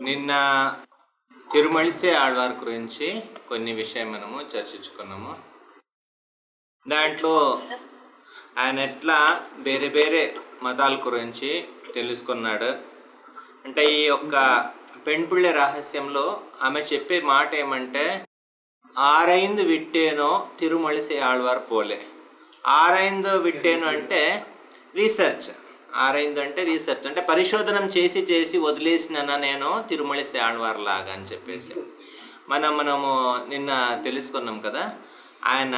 నిన్న తిరుమలిసే ఆళ్వార్ గురించి కొన్ని విషయం మనము చర్చించుకున్నాము. దాంట్లో ఆయన ఎట్లా వేరే వేరే మతాల గురించి తెలుసుకున్నాడు. అంటే ఈ యొక్క పెంపుళ్ళ రహస్యంలో ఆమె చెప్పే మాట ఏమంటే ఆరైందు విట్టేనో తిరుమలిసే ఆళ్వార్ పోలే. ఆరైందు విట్టేను అంటే రీసెర్చ్. ఆరైందంటే రీసెర్చ్ అంటే పరిశోధనం చేసి చేసి వదిలేసిన నేను తిరుమలి ఆళ్వార్ లాగా అని చెప్పేసి. మనం మనము నిన్న తెలుసుకున్నాం కదా ఆయన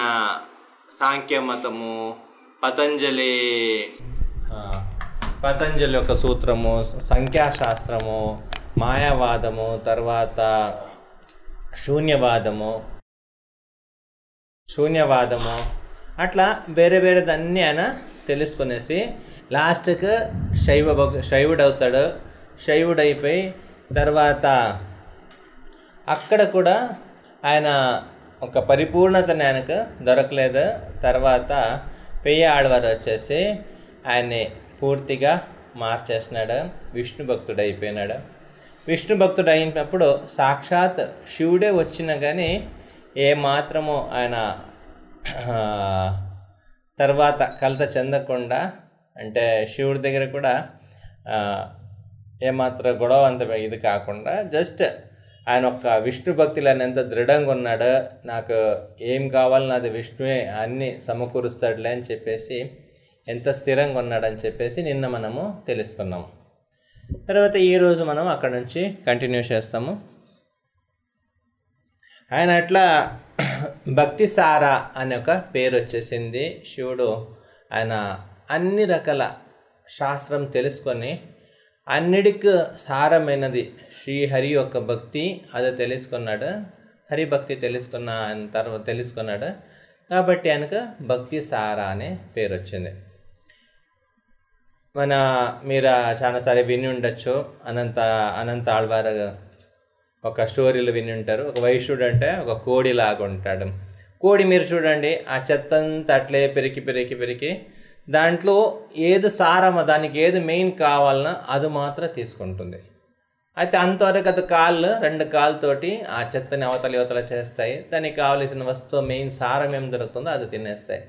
సాంఖ్య మతము పతంజలి పతంజలి యొక్క సూత్రము సంఖ్యాశాస్త్రము మాయావాదము తర్వాత శూన్యవాదము శూన్యవాదము అట్లా వేరే వేరే దాన్ని ఆయన తెలుసుకునేసి లాస్ట్కి శైవ భక్ శైవుడు అవుతాడు శైవుడు అయిపోయి తర్వాత అక్కడ కూడా ఆయన ఒక పరిపూర్ణతని ఆయనకు దొరకలేదు. తర్వాత పెయ్య ఆడవారు వచ్చేసి ఆయన్ని పూర్తిగా మార్చేసినాడు. విష్ణు భక్తుడు అయిపోయినాడు విష్ణు భక్తుడు అయినప్పుడు సాక్షాత్ శివుడే వచ్చినా కానీ ఏ మాత్రము ఆయన తర్వాత కలత చెందకుండా అంటే శివుడి దగ్గర కూడా ఏమాత్రం గొడవ అంత ఇది కాకుండా జస్ట్ ఆయన ఒక్క విష్ణు భక్తిలో ఆయన ఎంత దృఢంగా ఉన్నాడో నాకు ఏం కావాలి నాది విష్ణువే అన్నీ సమకూరుస్తాడులే అని చెప్పేసి ఎంత స్థిరంగా ఉన్నాడని చెప్పేసి నిన్న మనము తెలుసుకున్నాము తర్వాత ఈరోజు మనం అక్కడ నుంచి కంటిన్యూ చేస్తాము. ఆయన అట్లా భక్తి సారా అనే ఒక పేరు వచ్చేసింది. శివుడు ఆయన అన్ని రకాల శాస్త్రం తెలుసుకొని అన్నిటికి సారమైనది శ్రీహరి యొక్క భక్తి అది తెలుసుకున్నాడు. హరి భక్తి తెలుసుకున్న తర్వాత తెలుసుకున్నాడు. కాబట్టి ఆయనకు భక్తి సారా అనే పేరు వచ్చింది. మన మీరు చాలాసారి విని ఉండొచ్చు. అనంత అనంత ఆళ్వారు ఒక స్టోరీలు విని ఉంటారు. ఒక వైశ్యుడు అంటే ఒక కోడి లాగా ఉంటాడు. కోడి మీరు చూడండి ఆ చెత్తంతా అట్లే పెరికి పెరికి పెరికి దాంట్లో ఏది సారమో దానికి ఏది మెయిన్ కావాలన్నా అది మాత్రం తీసుకుంటుంది. అయితే అంతవరకు అది కాళ్ళు రెండు కాళ్ళతోటి ఆ చెత్తని అవతల యువతల చేస్తాయి. దానికి కావలసిన వస్తువు మెయిన్ సారం ఏం దొరుకుతుందో అది తినేస్తాయి.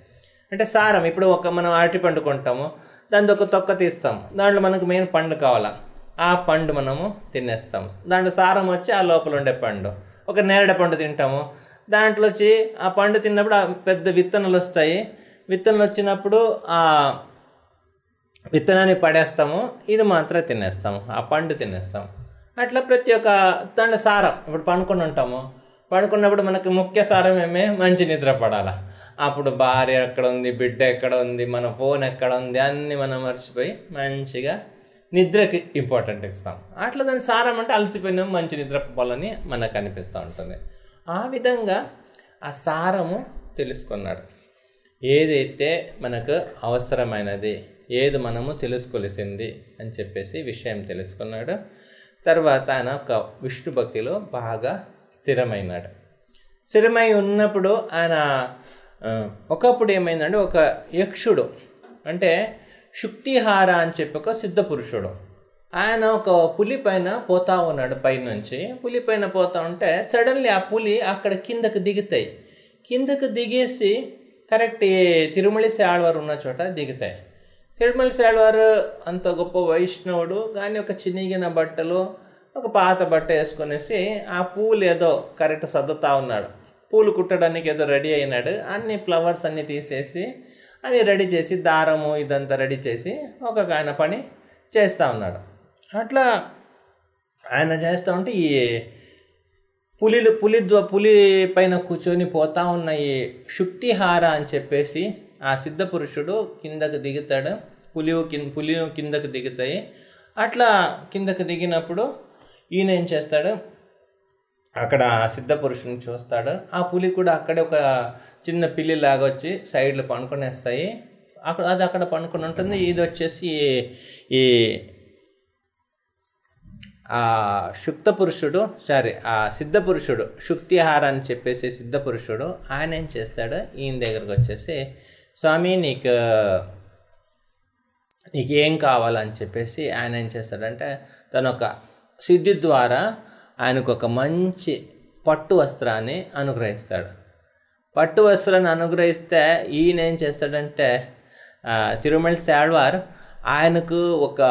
అంటే సారం ఇప్పుడు ఒక మనం అరటి పండు కొంటాము దాంతో ఒక తొక్క తీస్తాం. దాంట్లో మనకు మెయిన్ పండు కావాలా? ఆ పండు మనము తినేస్తాం. దాంట్లో సారం వచ్చి ఆ లోపల ఉండే పండు. ఒక నేరడ పండు తింటాము. దాంట్లో వచ్చి ఆ పండు తిన్నప్పుడు ఆ పెద్ద విత్తనాలు వస్తాయి. విత్తనాలు వచ్చినప్పుడు ఆ విత్తనాన్ని పడేస్తాము. ఇది మాత్రం తినేస్తాము. ఆ పండు తినేస్తాము. అట్లా ప్రతి ఒక్క దాని సారం. ఇప్పుడు పనుకొని ఉంటాము. పడుకున్నప్పుడు మనకు ముఖ్య సారం ఏమే? మంచి నిద్ర పడాలా. అప్పుడు భార్య ఎక్కడ ఉంది? బిడ్డ ఎక్కడ ఉంది? మన ఫోన్ ఎక్కడ ఉంది? అన్నీ మనం మర్చిపోయి మంచిగా నిద్రకి ఇంపార్టెంట్ ఇస్తాం. అట్లా దాని సారం అంటే అలసిపోయినాం మంచి నిద్ర పోవాలని మనకు అనిపిస్తూ ఉంటుంది. ఆ విధంగా ఆ సారము తెలుసుకున్నాడు. ఏదైతే మనకు అవసరమైనది ఏది మనము తెలుసుకోలేసింది అని చెప్పేసి విషయం తెలుసుకున్నాడు. తర్వాత ఆయన ఒక విష్ణు భక్తిలో బాగా స్థిరమైనాడు. స్థిరమై ఉన్నప్పుడు ఆయన ఒకప్పుడు ఏమైందంటే ఒక యక్షుడు అంటే శుక్తిహార అని చెప్పి ఒక సిద్ధ పురుషుడు. ఆయన ఒక పులి పైన పోతా ఉన్నాడు పైనుంచి. పులి పైన పోతా ఉంటే సడన్లీ ఆ పులి అక్కడ కిందకు దిగుతాయి. కిందకు దిగేసి కరెక్ట్ ఈ తిరుమలి శాళ్వారు ఉన్న చోట దిగుతాయి. తిరుమల శాళ్వారు అంత గొప్ప వైష్ణవుడు కానీ ఒక చినిగిన బట్టలు ఒక పాత బట్ట వేసుకునేసి ఆ పూలు ఏదో కరెక్ట్ సర్దుతా ఉన్నాడు. పూలు కుట్టడానికి ఏదో రెడీ అయినాడు. అన్ని ఫ్లవర్స్ అన్నీ తీసేసి అన్ని రెడీ చేసి దారము ఇదంతా రెడీ చేసి ఒక ఆయన పని చేస్తూ ఉన్నాడు. అట్లా ఆయన చేస్తూ ఉంటే ఈ పులిలు పులి పులి పైన కూర్చొని పోతా ఉన్న ఈ శుక్తిహార అని చెప్పేసి ఆ సిద్ధ పురుషుడు కిందకు దిగుతాడు. పులి కింద పులి కిందకు దిగుతాయి. అట్లా కిందకు దిగినప్పుడు ఈయన ఏం చేస్తాడు? అక్కడ ఆ సిద్ధ పురుషుని చూస్తాడు. ఆ పులి కూడా అక్కడే ఒక చిన్న పిల్లి లాగా వచ్చి సైడ్లో పనుకొనేస్తాయి అక్కడ అది అక్కడ పనుకొని ఉంటుంది. ఇది వచ్చేసి ఈ శుక్త పురుషుడు సారీ ఆ సిద్ధ పురుషుడు శుక్తిహార అని చెప్పేసి సిద్ధ పురుషుడు ఆయన ఏం చేస్తాడు? ఈయన దగ్గరకు వచ్చేసి స్వామి నీకు నీకు ఏం కావాలని చెప్పేసి ఆయన ఏం చేస్తాడంటే తన ఒక సిద్ధి ద్వారా ఆయనకు ఒక మంచి పట్టు వస్త్రాన్ని అనుగ్రహిస్తాడు. పట్టు వస్త్రాన్ని అనుగ్రహిస్తే ఈయన ఏం చేస్తాడంటే తిరుమల శాడ్వార్ ఆయనకు ఒక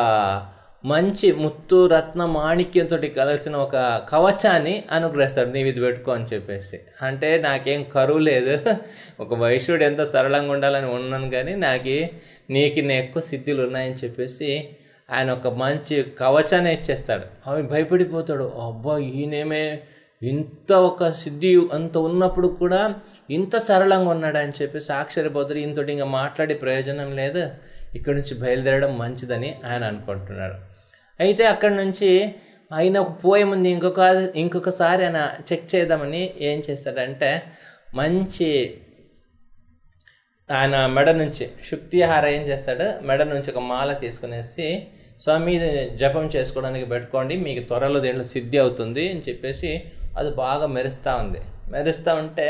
మంచి ముత్తు రత్న మాణిక్యంతో కలిసిన ఒక కవచాన్ని అనుగ్రహిస్తాడు. నీవు ఇది పెట్టుకో అని చెప్పేసి. అంటే నాకేం కరువు లేదు. ఒక వైశ్యుడు ఎంత సరళంగా ఉండాలని ఉన్నాను కానీ నాకు నీకు నేను ఎక్కువ సిద్ధులు ఉన్నాయని చెప్పేసి ఆయన ఒక మంచి కవచాన్ని ఇచ్చేస్తాడు. అవి భయపడిపోతాడు. అబ్బా ఈయనేమే ఇంత ఒక సిద్ధి అంత ఉన్నప్పుడు కూడా ఇంత సరళంగా ఉన్నాడు అని చెప్పేసి ఆశ్చర్యపోతాడు. ఇంతటి ఇంకా మాట్లాడే ప్రయోజనం లేదు. ఇక్కడి నుంచి బయలుదేరడం మంచిదని ఆయన అనుకుంటున్నాడు. అయితే అక్కడి నుంచి ఆయన పోయే ముందు ఇంకొక ఇంకొకసారి ఆయన చెక్ చేద్దామని ఏం చేస్తాడంటే మంచి ఆయన మెడ నుంచి శుక్తిహార ఏం చేస్తాడు? మెడ నుంచి ఒక మాల తీసుకునేసి స్వామి జపం చేసుకోవడానికి పెట్టుకోండి మీకు త్వరలో దీంట్లో సిద్ధి అవుతుంది అని చెప్పేసి అది బాగా మెరుస్తూ ఉంది. మెరుస్తూ ఉంటే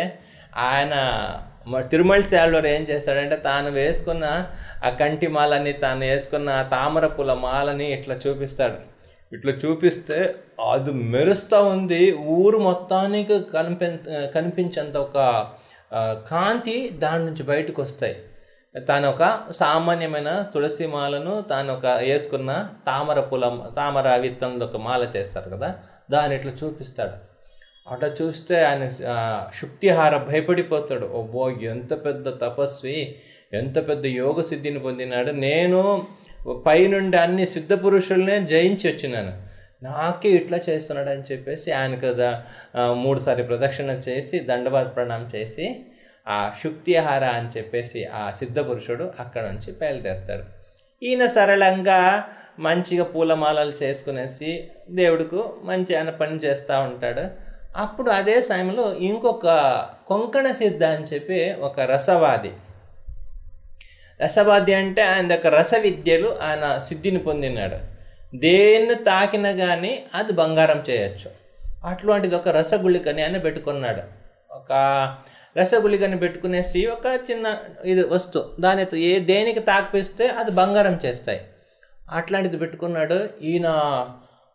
ఆయన తిరుమల శాలలో ఏం చేస్తాడంటే తాను వేసుకున్న ఆ కంటి మాలని తాను వేసుకున్న తామర పూల మాలని ఇట్లా చూపిస్తాడు. ఇట్లా చూపిస్తే అది మెరుస్తూ ఉంది. ఊరు మొత్తానికి కనిపి కనిపించేంత ఒక కాంతి దాని నుంచి బయటకు వస్తాయి. తాను ఒక సామాన్యమైన తులసి మాలను తాను ఒక వేసుకున్న తామర పూల తామర విత్తంలో ఒక మాల చేస్తారు కదా దాన్ని ఇట్లా చూపిస్తాడు. అట్లా చూస్తే ఆయన శుక్తిహార భయపడిపోతాడు. ఓ ఎంత పెద్ద తపస్వి ఎంత పెద్ద యోగ సిద్ధిని పొందినాడు. నేను పైనుండి అన్ని సిద్ధ పురుషులనే జయించి వచ్చినాను. నాకే ఇట్లా చేస్తున్నాడు అని చెప్పేసి ఆయన కదా మూడుసారి ప్రదక్షిణ చేసి దండవాద ప్రణామం చేసి ఆ శుక్తిహార అని చెప్పేసి ఆ సిద్ధ పురుషుడు అక్కడ నుంచి బయలుదేరుతాడు. ఈయన సరళంగా మంచిగా పూలమాలలు చేసుకునేసి దేవుడికి మంచి ఆయన పని చేస్తూ ఉంటాడు. అప్పుడు అదే సమయంలో ఇంకొక కొంకణ సిద్ధ అని చెప్పి ఒక రసవాది. రసవాది అంటే ఆయన దగ్గర రస విద్యలు ఆయన సిద్ధిని పొందినాడు. దేన్ని తాకిన కానీ అది బంగారం చేయొచ్చు. అట్లాంటిది ఒక రసగుళికని ఆయన పెట్టుకున్నాడు. ఒక రసగుళికని పెట్టుకునేసి ఒక చిన్న ఇది వస్తువు. దాని ఏ దేనికి తాకిపిస్తే అది బంగారం చేస్తాయి. అట్లాంటిది పెట్టుకున్నాడు. ఈయన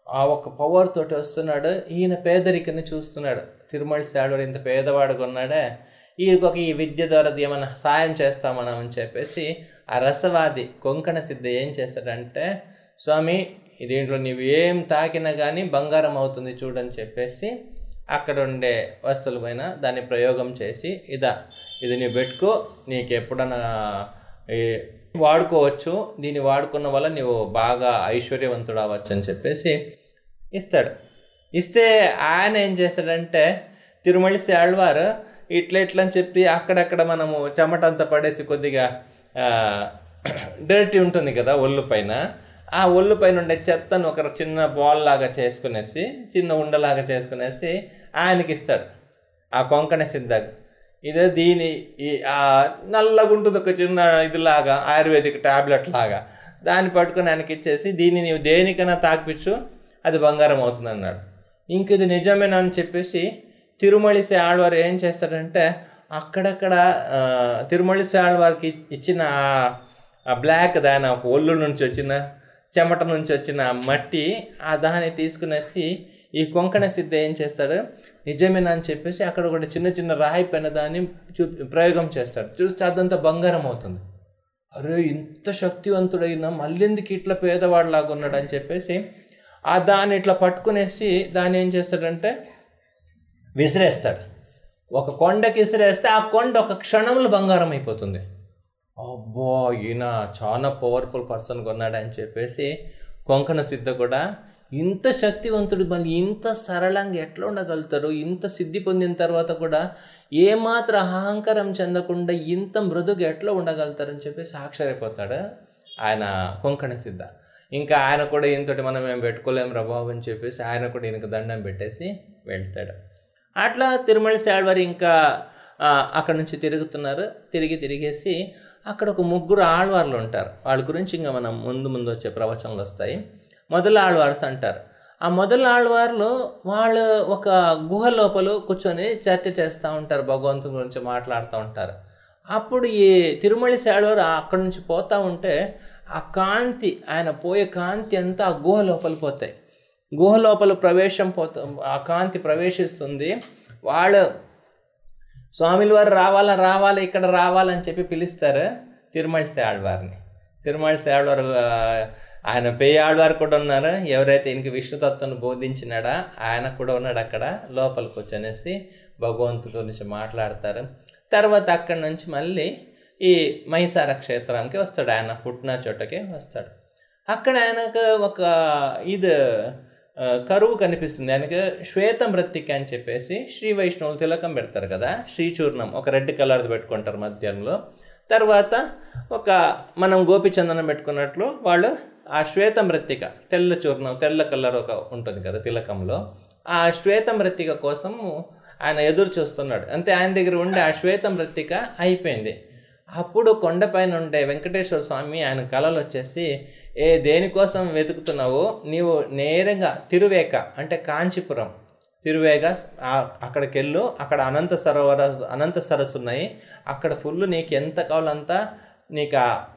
ఆ ఒక పవర్ తోటి వస్తున్నాడు. ఈయన పేదరికని చూస్తున్నాడు. తిరుమల శాడు ఇంత పేదవాడుగా ఉన్నాడే ఈయనకు ఒక ఈ విద్య ద్వారా ఏమైనా సాయం చేస్తామనం అని చెప్పేసి ఆ రసవాది కొంకణ సిద్ధ ఏం చేస్తాడంటే స్వామి దీంట్లో నీవు ఏం తాకినా కానీ బంగారం అవుతుంది చూడని చెప్పేసి అక్కడ ఉండే వస్తువుల పైన దాన్ని ప్రయోగం చేసి ఇదా ఇది నీ పెట్టుకో నీకు ఎప్పుడన్నా ఈ వాడుకోవచ్చు. దీన్ని వాడుకున్న వల్ల నీవు బాగా ఐశ్వర్యవంతుడు అవ్వచ్చు అని చెప్పేసి ఇస్తాడు. ఇస్తే ఆయన ఏం చేస్తాడంటే తిరుమల శాళ్వారు ఇట్లా ఇట్లా అని చెప్పి అక్కడక్కడ మనము చెమటంతా పడేసి కొద్దిగా డర్టీ ఉంటుంది కదా ఒళ్ళు పైన. ఆ ఒళ్ళు పైన ఉండే చెత్తను ఒక చిన్న బాల్ లాగా చేసుకునేసి చిన్న ఉండలాగా చేసుకునేసి ఆయనకి ఇస్తాడు ఆ కొంకణ సిద్ధగా ఇదే దీని ఈ ఒక చిన్న ఇదిలాగా ఆయుర్వేదిక్ టాబ్లెట్ లాగా దాన్ని పట్టుకొని ఆయనకి ఇచ్చేసి దీన్ని నీవు దేనికైనా తాకిపించు అది బంగారం అవుతుంది అన్నాడు ఇంక ఇది నిజమేనా అని చెప్పేసి తిరుమళిసే ఆళ్వారు ఏం చేస్తాడంటే అక్కడక్కడ తిరుమళిసే ఆడవారికి ఆళ్వారికి ఇచ్చిన ఆ- బ్లాక్ దాని ఒక ఒళ్ళు నుంచి వచ్చిన చెమట నుంచి వచ్చిన మట్టి ఆ దాన్ని తీసుకునేసి ఈ కొంకణ సిద్ధ ఏం చేస్తాడు నిజమేనా అని చెప్పేసి అక్కడ ఒక చిన్న చిన్న రాయి పైన దాన్ని చూ ప్రయోగం చేస్తాడు. చూస్తే అదంతా బంగారం అవుతుంది. అరే ఇంత శక్తివంతుడైనా మళ్ళీ ఎందుకు ఇట్లా పేదవాడిలాగా ఉన్నాడు అని చెప్పేసి ఆ దాన్ని ఇట్లా పట్టుకునేసి దాన్ని ఏం చేస్తాడంటే విసిరేస్తాడు. ఒక కొండకి విసిరేస్తే ఆ కొండ ఒక క్షణంలో బంగారం అయిపోతుంది. అబ్బో ఈయన చాలా పవర్ఫుల్ పర్సన్ కొన్నాడు అని చెప్పేసి కొంకణ సిద్ధ కూడా ఇంత శక్తివంతుడు మళ్ళీ ఇంత సరళంగా ఎట్లా ఉండగలుగుతారు ఇంత సిద్ధి పొందిన తర్వాత కూడా ఏమాత్రం అహంకారం చెందకుండా ఇంత మృదుగా ఎట్లా ఉండగలుగుతారని చెప్పేసి ఆశ్చర్యపోతాడు ఆయన కొంకణ సిద్ధ. ఇంకా ఆయన కూడా ఇంతటి మనం ఏం పెట్టుకోలేం ప్రభావం అని చెప్పేసి ఆయన కూడా ఈయనకు దండం పెట్టేసి వెళ్తాడు. అట్లా తిరుమల శాడ్వారి ఇంకా అక్కడ నుంచి తిరుగుతున్నారు. తిరిగి తిరిగేసి అక్కడ ఒక ముగ్గురు ఆళ్వార్లు ఉంటారు. వాళ్ళ గురించి ఇంకా మనం ముందు ముందు వచ్చే ప్రవచనాలు వస్తాయి. మొదలాళ్వార్స్ అంటారు ఆ మొదలాళ్వార్లు వాళ్ళు ఒక గుహ లోపల కూర్చొని చర్చ చేస్తూ ఉంటారు భగవంతుని గురించి మాట్లాడుతూ ఉంటారు. అప్పుడు ఈ తిరుమల శాళ్వారు అక్కడి నుంచి పోతూ ఉంటే ఆ కాంతి ఆయన పోయే కాంతి అంతా ఆ గుహ లోపల పోతాయి. గుహ లోపల ప్రవేశం పోతా ఆ కాంతి ప్రవేశిస్తుంది. వాళ్ళు స్వామిల వారు రావాలా రావాలా ఇక్కడ రావాలని చెప్పి పిలుస్తారు తిరుమల ఆళ్వారిని తిరుమల ఆళ్వారు ఆయన పెయ్యి ఆడవారు కూడా ఉన్నారు. ఎవరైతే ఈయనకి విష్ణుతత్వాన్ని బోధించినాడా ఆయన కూడా ఉన్నాడు అక్కడ. లోపలికి వచ్చనేసి భగవంతుడి గురించి మాట్లాడతారు. తర్వాత అక్కడి నుంచి మళ్ళీ ఈ మైసార క్షేత్రానికి వస్తాడు. ఆయన పుట్టిన చోటకి వస్తాడు. అక్కడ ఆయనకు ఒక ఇది కరువు కనిపిస్తుంది. ఆయనకి శ్వేతం మృత్తిక అని చెప్పేసి శ్రీ వైష్ణవులు తిలకం పెడతారు కదా శ్రీచూర్ణం ఒక రెడ్ కలర్ది పెట్టుకుంటారు మధ్యంలో. తర్వాత ఒక మనం గోపిచందనం పెట్టుకున్నట్లు వాళ్ళు ఆ శ్వేత మృత్తిక తెల్ల చూర్ణం తెల్ల కలర్ ఒక ఉంటుంది కదా తిలకంలో. ఆ శ్వేత మృత్తిక కోసం ఆయన ఎదురు చూస్తున్నాడు. అంతే ఆయన దగ్గర ఉండే ఆ శ్వేత మృత్తిక అయిపోయింది. అప్పుడు కొండపైన ఉండే వెంకటేశ్వర స్వామి ఆయన కళలు వచ్చేసి ఏ దేనికోసం వెతుకుతున్నావో? నీవు నేరుగా తిరువేక అంటే కాంచీపురం తిరువేగ అక్కడికి వెళ్ళు అక్కడ అనంత సరోవర అనంత సరస్సు ఉన్నాయి. అక్కడ ఫుల్ నీకు ఎంత కావాలంతా నీకు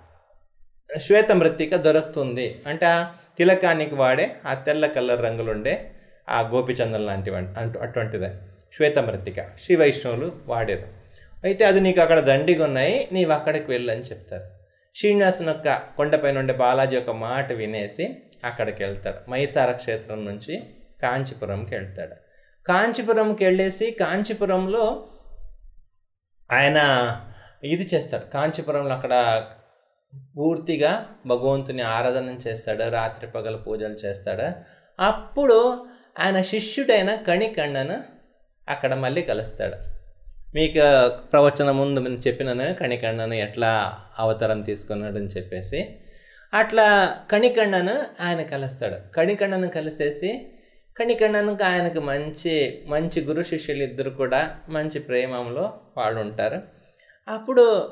శ్వేత మృత్తిక దొరుకుతుంది. అంటే ఆ తిలకానికి వాడే ఆ తెల్ల కలర్ రంగులుండే ఆ గోపిచందం లాంటివి అంటూ అటువంటిదే. శ్వేత మృత్తిక శ్రీ వైష్ణవులు వాడేది. అయితే అది నీకు అక్కడ దండిగా ఉన్నాయి నీవు అక్కడికి వెళ్ళని చెప్తారు. శ్రీనివాసుని యొక్క కొండపైన ఉండే బాలాజీ యొక్క మాట వినేసి అక్కడికి వెళ్తాడు మైసార క్షేత్రం నుంచి కాంచీపురంకి వెళ్తాడు. కాంచీపురంకి వెళ్ళేసి కాంచీపురంలో ఆయన ఇది చేస్తాడు. కాంచీపురంలో అక్కడ పూర్తిగా భగవంతుని ఆరాధన చేస్తాడు? రాత్రి పగల పూజలు చేస్తాడు? అప్పుడు ఆయన శిష్యుడైన కణికండను అక్కడ మళ్ళీ కలుస్తాడు. మీకు ప్రవచనం ముందు నేను చెప్పినాను కణికండను ఎట్లా అవతారం తీసుకున్నాడని చెప్పేసి అట్లా కణికండను ఆయన కలుస్తాడు. కణికండను కలిసేసి కణికండనుకు ఆయనకు మంచి మంచి గురు శిష్యులు ఇద్దరు కూడా మంచి ప్రేమంలో వాళ్ళు ఉంటారు. అప్పుడు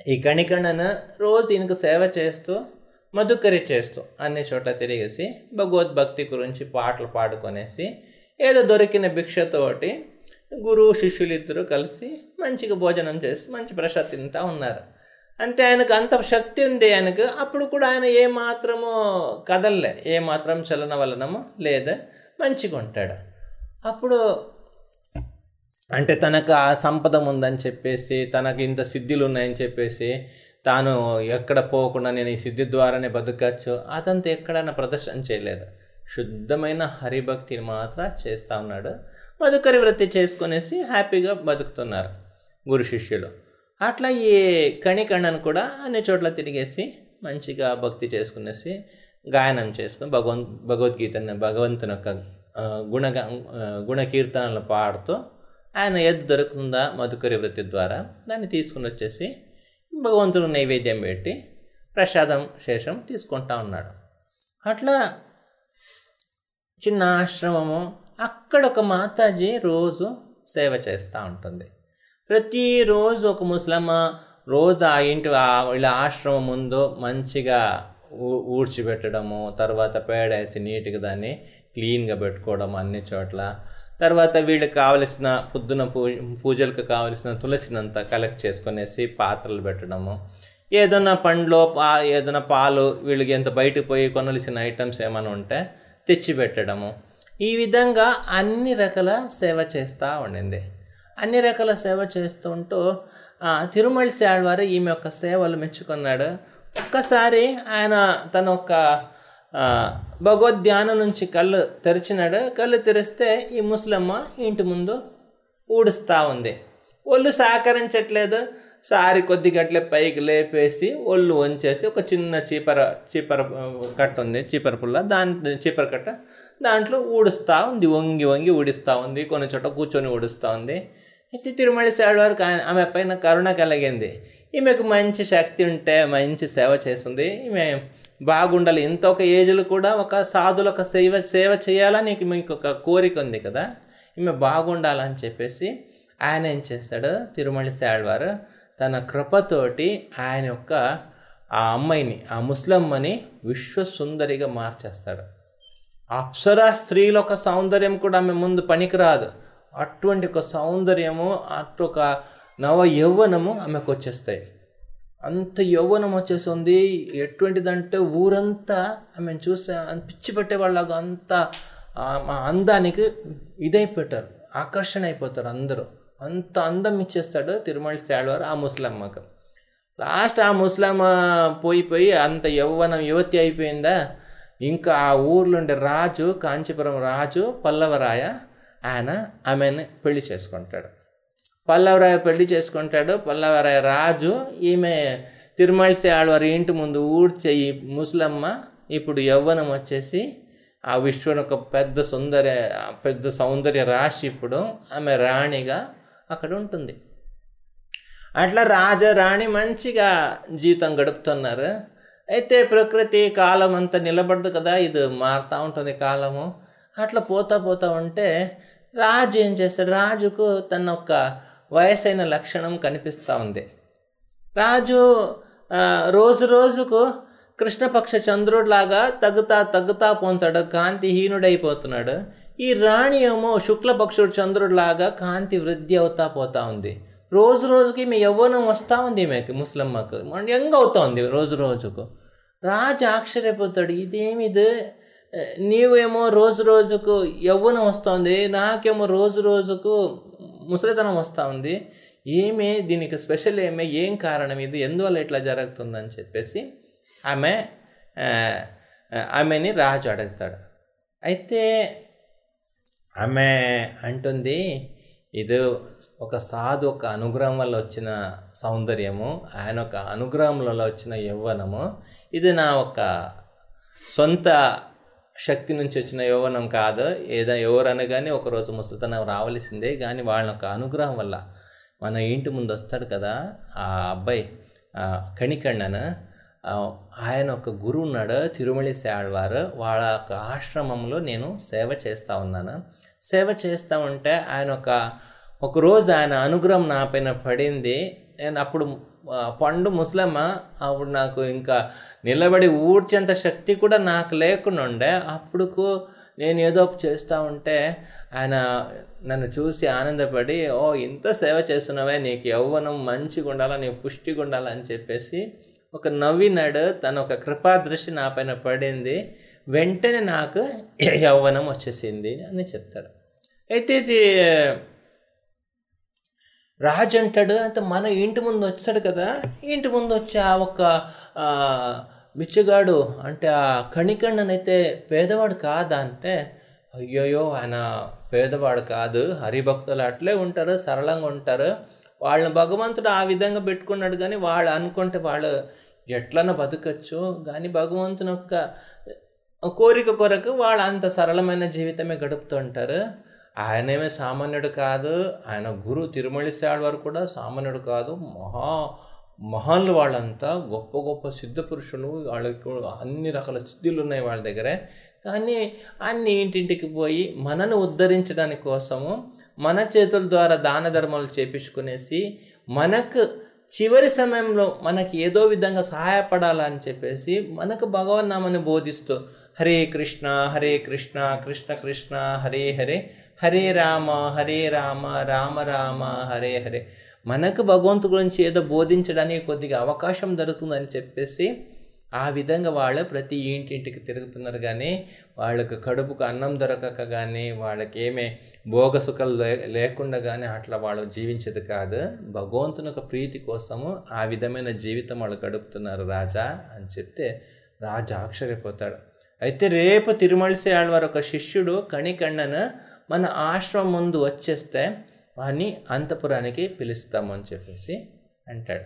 ఈ కణికణను రోజు ఈయనకు సేవ చేస్తూ మధుకరి చేస్తూ అన్ని చోట్ల తిరిగేసి భగవద్భక్తి గురించి పాటలు పాడుకొనేసి ఏదో దొరికిన భిక్షతోటి గురువు శిష్యులిద్దరూ ఇద్దరు కలిసి మంచిగా భోజనం చేసి మంచి ప్రసాద్ తింటా ఉన్నారు. అంటే ఆయనకు అంత శక్తి ఉంది ఆయనకు అప్పుడు కూడా ఆయన ఏ మాత్రము కదల్లే ఏ మాత్రం చలన వలనము లేదా మంచిగా ఉంటాడు అప్పుడు అంటే తనకు ఆ సంపద ఉందని చెప్పేసి తనకు ఇంత సిద్ధులు ఉన్నాయని చెప్పేసి తాను ఎక్కడ పోకుండా నేను ఈ సిద్ధి ద్వారానే బతకచ్చు అతనితో ఎక్కడైనా ప్రదర్శన చేయలేదు. శుద్ధమైన హరిభక్తిని మాత్రం చేస్తూ ఉన్నాడు. మధుకరి వృత్తి చేసుకునేసి హ్యాపీగా బతుకుతున్నారు గురు శిష్యులు. అట్లా ఈ కణికణను కూడా అన్ని చోట్ల తిరిగేసి మంచిగా భక్తి చేసుకునేసి గాయనం చేసుకుని భగవన్ భగవద్గీతని భగవంతుని యొక్క గుణగా గుణ పాడుతూ ఆయన ఏది దొరుకుతుందా మధుకరి వృత్తి ద్వారా దాన్ని తీసుకుని వచ్చేసి భగవంతుడు నైవేద్యం పెట్టి ప్రసాదం శేషం తీసుకుంటా ఉన్నాడు. అట్లా చిన్న ఆశ్రమము అక్కడ ఒక మాతాజీ రోజు సేవ చేస్తూ ఉంటుంది. ప్రతిరోజు ఒక ముసలమ్మ రోజు ఆ ఇంటి ఇలా వీళ్ళ ఆశ్రమం ముందు మంచిగా ఊ- ఊడ్చిపెట్టడము తర్వాత పేడేసి నీట్గా దాన్ని క్లీన్గా పెట్టుకోవడం అన్ని చోట్ల. తర్వాత వీళ్ళకి కావలసిన పొద్దున పూజ పూజలకు కావలసిన తులసినంతా కలెక్ట్ చేసుకునేసి పాత్రలు పెట్టడము. ఏదైనా పండ్లో పా ఏదైనా పాలు వీళ్ళకి ఎంత బయటకు పోయి కొనవలసిన ఐటమ్స్ ఏమైనా ఉంటే తెచ్చి పెట్టడము. ఈ విధంగా అన్ని రకాల సేవ చేస్తూ ఉండింది అన్ని రకాల సేవ చేస్తుంటూ ఆ, తిరుమల శాళ్వారు ఈమె యొక్క సేవలు మెచ్చుకున్నాడు. ఒక్కసారి ఆయన తన ఒక భగవద్ధ్యానం నుంచి కళ్ళు తెరిచినాడు. కళ్ళు తెరిస్తే ఈ ముసలమ్మ ఇంటి ముందు ఊడుస్తూ ఉంది. ఒళ్ళు సహకరించట్లేదు. సారి కొద్ది గట్లే పైకి లేపేసి ఒళ్ళు వంచేసి ఒక చిన్న చీపర చీపర కట్ట ఉంది. చీపర పుల్ల. దాని చీపర కట్ట దాంట్లో ఊడుస్తూ ఉంది. వంగి వంగి ఊడిస్తూ ఉంది. కొన్ని చోట కూర్చొని ఊడుస్తూ ఉంది. అయితే తిరుమల సేవ వరకు ఆయన- ఆమె పైన కరుణ కలిగింది. ఈమెకు మంచి శక్తి ఉంటే మంచి సేవ చేస్తుంది. ఈమె బాగుండాలి. ఇంత ఒక ఏజ్లో కూడా ఒక సాధులు ఒక సేవ సేవ చేయాలని నీకు మీకు ఒక కోరిక ఉంది కదా? ఈమె బాగుండాలని చెప్పేసి ఆయన ఏం చేస్తాడు? తిరుమల శాడ్వారు తన కృపతోటి ఆయన యొక్క ఆ అమ్మాయిని ఆ ముస్లమ్మని విశ్వసుందరిగా మార్చేస్తాడు. అప్సరా స్త్రీల ఒక సౌందర్యం కూడా ఆమె ముందు పనికిరాదు. అటువంటి ఒక సౌందర్యము అటు ఒక నవ యౌవనము ఆమెకు వచ్చేస్తాయి. అంత యౌవనం వచ్చేసింది. ఎటువంటిదంటే ఊరంతా ఆమెను చూస్తే పిచ్చి పెట్టేవాళ్ళగా అంత మా అందానికి ఇదైపోతారు. ఆకర్షణ అయిపోతారు అందరూ. అంత అందం ఇచ్చేస్తాడు తిరుమల శాడవారు ఆ ముసలమ్మకు. లాస్ట్ ఆ ముసలమ్మ పోయి పోయి అంత యవ్వనం యువతి అయిపోయిందా? ఇంకా ఆ ఊర్లో ఉండే రాజు కాంచీపురం రాజు పల్లవరాయ ఆయన ఆమెను పెళ్ళి చేసుకుంటాడు. పల్లవరాయ పెళ్ళి చేసుకుంటాడు. పల్లవరాయ రాజు ఈమె తిరుమలసి ఆడవారి ఇంటి ముందు ఊడ్చే ఈ ముసలమ్మ. ఇప్పుడు యవ్వనం వచ్చేసి ఆ విశ్వం ఒక పెద్ద సుందర పెద్ద సౌందర్య రాశి ఇప్పుడు. ఆమె రాణిగా అక్కడ ఉంటుంది. అట్లా రాజా రాణి మంచిగా జీవితం గడుపుతున్నారు. అయితే ప్రకృతి కాలం అంతా నిలబడదు కదా ఇది మారుతూ ఉంటుంది కాలము. అట్లా పోతా పోతా ఉంటే రాజు ఏం చేస్తాడు? రాజుకు తన యొక్క వయసైన లక్షణం కనిపిస్తూ ఉంది. రాజు రోజు రోజుకు కృష్ణపక్ష చంద్రుడిలాగా తగ్గుతా తగ్గుతా పోతాడు కాంతిహీనుడైపోతున్నాడు. ఈ రాణి ఏమో శుక్లపక్షుడు చంద్రుడిలాగా కాంతి వృద్ధి అవుతా పోతా ఉంది. రోజు రోజుకి మీ యవ్వనం వస్తూ ఉంది ఈమెకి ముస్లమ్మకు. యంగ్ అవుతా ఉంది రోజు రోజుకు. రాజు ఆశ్చర్యపోతాడు ఇదేమిది? నీవేమో రోజు రోజుకు యవ్వనం వస్తుంది నాకేమో రోజు రోజుకు ముసలితనం వస్తూ ఉంది. ఏమే దీనికి స్పెషల్ ఏమే? ఏం కారణం ఇది? ఎందువల్ల ఇట్లా జరుగుతుందని చెప్పేసి ఆమె ఆమెని రాజు అడుగుతాడు. అయితే ఆమె అంటుంది ఇది ఒక సాధు ఒక అనుగ్రహం వల్ల వచ్చిన సౌందర్యము ఆయన ఒక అనుగ్రహంలో వచ్చిన యవ్వనము. ఇది నా ఒక సొంత శక్తి నుంచి వచ్చిన యౌవనం కాదు. ఏదో ఎవరన్నా కానీ ఒకరోజు ముసలితనం రావలసిందే. కానీ వాళ్ళ యొక్క అనుగ్రహం వల్ల మన ఇంటి ముందు వస్తాడు కదా ఆ అబ్బాయి కణికణ్ణన ఆయన ఒక గురువు ఉన్నాడు తిరుమలి సేవారు వాళ్ళ యొక్క ఆశ్రమంలో నేను సేవ చేస్తూ ఉన్నాను. సేవ చేస్తూ ఉంటే ఆయన ఒక ఒకరోజు ఆయన అనుగ్రహం నా పైన పడింది. నేను అప్పుడు పండు ముసలమ్మ అప్పుడు నాకు ఇంకా నిలబడి ఊడ్చేంత శక్తి కూడా నాకు లేకుండా ఉండే అప్పుడుకు నేను ఏదో చేస్తూ ఉంటే ఆయన నన్ను చూసి ఆనందపడి ఓ ఇంత సేవ చేస్తున్నావే నీకు యవ్వనం మంచిగా ఉండాలా నీకు పుష్టిగా ఉండాలని చెప్పేసి ఒక నవ్వినాడు తన ఒక కృపాదృష్టి నా పైన పడింది. వెంటనే నాకు యవ్వనం వచ్చేసింది అని చెప్తాడు. అయితే రాజు అంటాడు అంటే మన ఇంటి ముందు వచ్చాడు కదా ఇంటి ముందు వచ్చి ఆ ఒక్క బిచ్చగాడు అంటే ఆ కణికణ్ణనైతే పేదవాడు కాదా అంటే అయ్యోయో ఆయన పేదవాడు కాదు హరిభక్తులు అట్లే ఉంటారు సరళంగా ఉంటారు. వాళ్ళని భగవంతుడు ఆ విధంగా పెట్టుకున్నాడు కానీ వాళ్ళు అనుకుంటే వాళ్ళు ఎట్లనో బతకచ్చు. కానీ భగవంతుని యొక్క కోరిక కొరకు వాళ్ళు అంత సరళమైన జీవితమే గడుపుతుంటారు ఆయనేమే సామాన్యుడు కాదు ఆయన గురు తిరుమలిసాడు వారు కూడా సామాన్యుడు కాదు. మహా మహాన్లు వాళ్ళంతా గొప్ప గొప్ప సిద్ధ పురుషులు వాళ్ళకి అన్ని రకాల సిద్ధులు ఉన్నాయి వాళ్ళ దగ్గరే. కానీ అన్ని ఇంటింటికి పోయి మనను ఉద్ధరించడానికి కోసము మన చేతుల ద్వారా దాన ధర్మాలు చేపించుకునేసి మనకు చివరి సమయంలో మనకి ఏదో విధంగా సహాయపడాలని చెప్పేసి మనకు భగవన్నామని బోధిస్తూ హరే కృష్ణ హరే కృష్ణ కృష్ణ కృష్ణ హరే హరే హరే రామ హరే రామ రామ రామ హరే హరే. మనకు భగవంతు గురించి ఏదో బోధించడానికి కొద్దిగా అవకాశం దొరుకుతుందని చెప్పేసి ఆ విధంగా వాళ్ళు ప్రతి ఇంటింటికి తిరుగుతున్నారు కానీ వాళ్ళకు కడుపుకు అన్నం దొరకక కానీ వాళ్ళకి ఏమే భోగ సుఖాలు లేకుండా కానీ అట్లా వాళ్ళు జీవించేది కాదు. భగవంతుని ఒక ప్రీతి కోసము ఆ విధమైన జీవితం వాళ్ళు గడుపుతున్నారు రాజా అని చెప్తే రాజా ఆశ్చర్యపోతాడు. అయితే రేపు తిరుమలసి ఆడవారు ఒక శిష్యుడు కణికన్నను మన ఆశ్రమం ముందు వచ్చేస్తే వాడిని అంతపురానికి పిలుస్తాము అని చెప్పేసి అంటాడు.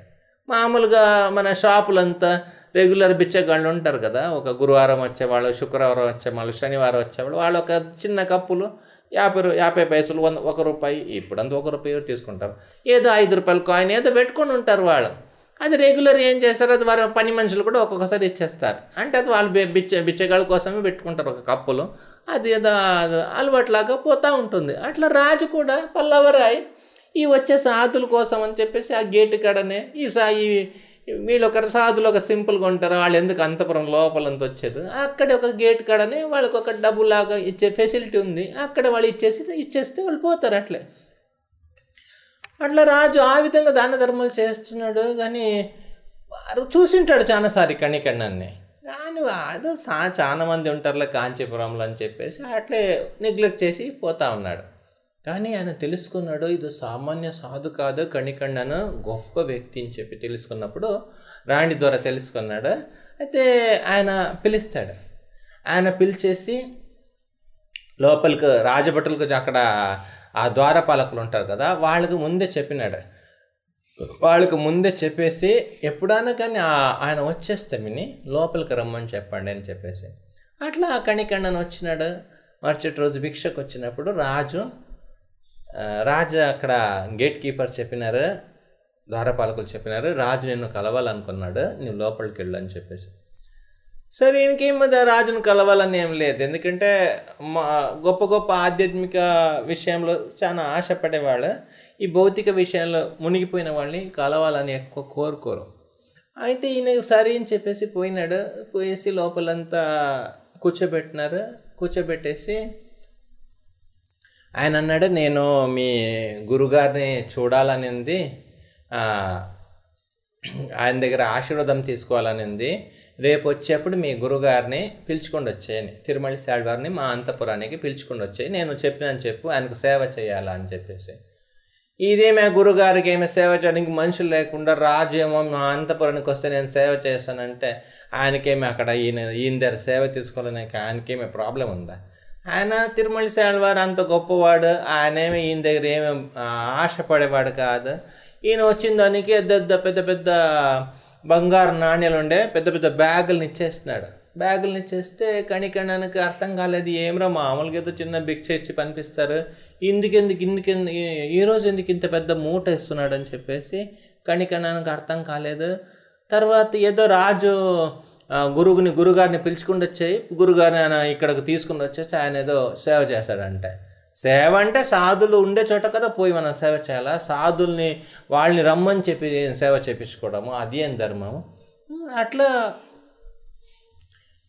మామూలుగా మన షాపులంతా రెగ్యులర్ బిచ్చగాళ్ళు ఉంటారు కదా ఒక గురువారం వచ్చేవాళ్ళు శుక్రవారం వచ్చేవాళ్ళు శనివారం వచ్చేవాళ్ళు వాళ్ళు ఒక చిన్న కప్పులు యాభై యాభై పైసలు వంద ఒక రూపాయి ఇప్పుడంతా ఒక రూపాయి తీసుకుంటారు. ఏదో ఐదు రూపాయలు కాయిన్ ఏదో పెట్టుకొని ఉంటారు వాళ్ళు. అది రెగ్యులర్ ఏం చేస్తారు? అది వారి పని మనుషులు కూడా ఒక్కొక్కసారి ఇచ్చేస్తారు. అంటే అది వాళ్ళు బిచ్చ బిచ్చగాళ్ళ కోసమే పెట్టుకుంటారు ఒక కప్పులు. అది ఏదో అలవాట్లాగా పోతూ ఉంటుంది. అట్లా రాజు కూడా పల్లవరాయి ఈ వచ్చే సాధుల కోసం అని చెప్పేసి ఆ గేటు కాడనే ఈ సా ఈ వీళ్ళు ఒకరు సాధులు ఒక సింపుల్గా ఉంటారు. వాళ్ళు ఎందుకు అంతపురం లోపలంత వచ్చేది? అక్కడ ఒక గేట్ కాడనే వాళ్ళకి ఒక డబ్బులాగా ఇచ్చే ఫెసిలిటీ ఉంది. అక్కడ వాళ్ళు ఇచ్చేసి ఇచ్చేస్తే వాళ్ళు పోతారు అట్లే. అట్లా రాజు ఆ విధంగా దాన ధర్మాలు చేస్తున్నాడు కానీ వారు చూసింటాడు చాలాసారి కణికణాన్ని కానీ అదో సా చాలా మంది ఉంటారులే కాంచీపురంలో అని చెప్పేసి అట్లే నెగ్లెక్ట్ చేసి పోతా ఉన్నాడు. కానీ ఆయన తెలుసుకున్నాడు ఇది సామాన్య సాధు కాదు కణికండను గొప్ప వ్యక్తి అని చెప్పి తెలుసుకున్నప్పుడు రాణి ద్వారా తెలుసుకున్నాడు. అయితే ఆయన పిలుస్తాడు. ఆయన పిలిచేసి లోపలికి రాజభటులకు అక్కడ ఆ ద్వారపాలకులు ఉంటారు కదా వాళ్ళకి ముందే చెప్పినాడు. వాళ్ళకి ముందే చెప్పేసి ఎప్పుడైనా కానీ ఆయన వచ్చేస్తే విని లోపలికి రమ్మని చెప్పండి అని చెప్పేసి. అట్లా కణికండన్ వచ్చినాడు. మరుసటి రోజు భిక్షకు వచ్చినప్పుడు రాజు రాజు అక్కడ గేట్ కీపర్ చెప్పినారు ద్వారపాలకులు చెప్పినారు రాజు నిన్ను కలవాలనుకున్నాడు నువ్వు లోపలికి వెళ్ళు అని చెప్పేసి. సరే ఈయనకేం రాజును కలవాలని ఏం లేదు. ఎందుకంటే మా గొప్ప గొప్ప ఆధ్యాత్మిక విషయంలో చాలా ఆశపడేవాళ్ళు. ఈ భౌతిక విషయంలో మునిగిపోయిన వాళ్ళని కలవాలని ఎక్కువ కోరుకోరు. అయితే ఈయన సరే అని చెప్పేసి పోయినాడు. పోయేసి లోపలంతా కూర్చోబెట్టినారు. కూర్చోబెట్టేసి ఆయన అన్నాడు నేను మీ గురుగారిని చూడాలని ఉంది. ఆయన దగ్గర ఆశీర్వాదం తీసుకోవాలని ఉంది. రేపు వచ్చేప్పుడు మీ గురుగారిని పిలుచుకొని వచ్చేయని తిరుమల శాల్వారిని మా అంతపురానికి పిలుచుకొని వచ్చేయి నేను చెప్పినని చెప్పు ఆయనకు సేవ చేయాలా అని చెప్పేసి. ఇదేమే గురుగారికి ఏమి సేవ చేయడానికి మనుషులు లేకుండా రాజేమో మా అంతపురానికి వస్తే నేను సేవ చేస్తానంటే ఆయనకేమి అక్కడ ఈయన ఈయన దగ్గర సేవ తీసుకోవడానికి ఆయనకేమి ప్రాబ్లం ఉందా? ఆయన తిరుమల శాల్వారు అంత గొప్పవాడు ఆయనేమి ఈయన దగ్గర ఏమి ఆశపడేవాడు కాదు. ఈయన వచ్చిన దానికి పెద్ద పెద్ద పెద్ద బంగారు నాణ్యాలు ఉండే పెద్ద పెద్ద బ్యాగులను ఇచ్చేస్తున్నాడు. బ్యాగులను ఇచ్చేస్తే కణికణానికి అర్థం కాలేదు. ఏమరా మామూలుగా ఏదో చిన్న భిక్ష చేసి పనిపిస్తారు ఇందుకెందుకు ఇందుకెందు ఈ రోజు ఎందుకు ఇంత పెద్ద మూట ఇస్తున్నాడు అని చెప్పేసి కణికణానికి అర్థం కాలేదు. తర్వాత ఏదో రాజు గురువుని గురుగారిని పిలుచుకుని వచ్చాయి గురుగారిని ఆయన ఇక్కడికి తీసుకుని వచ్చేసి ఆయన ఏదో సేవ చేశాడంటే సేవ అంటే సాధులు ఉండే చోట కదా పోయి మనం సేవ చేయాలా? సాధుల్ని వాళ్ళని రమ్మని చెప్పి సేవ చేపించుకోవడము అది ఏం ధర్మము అట్లా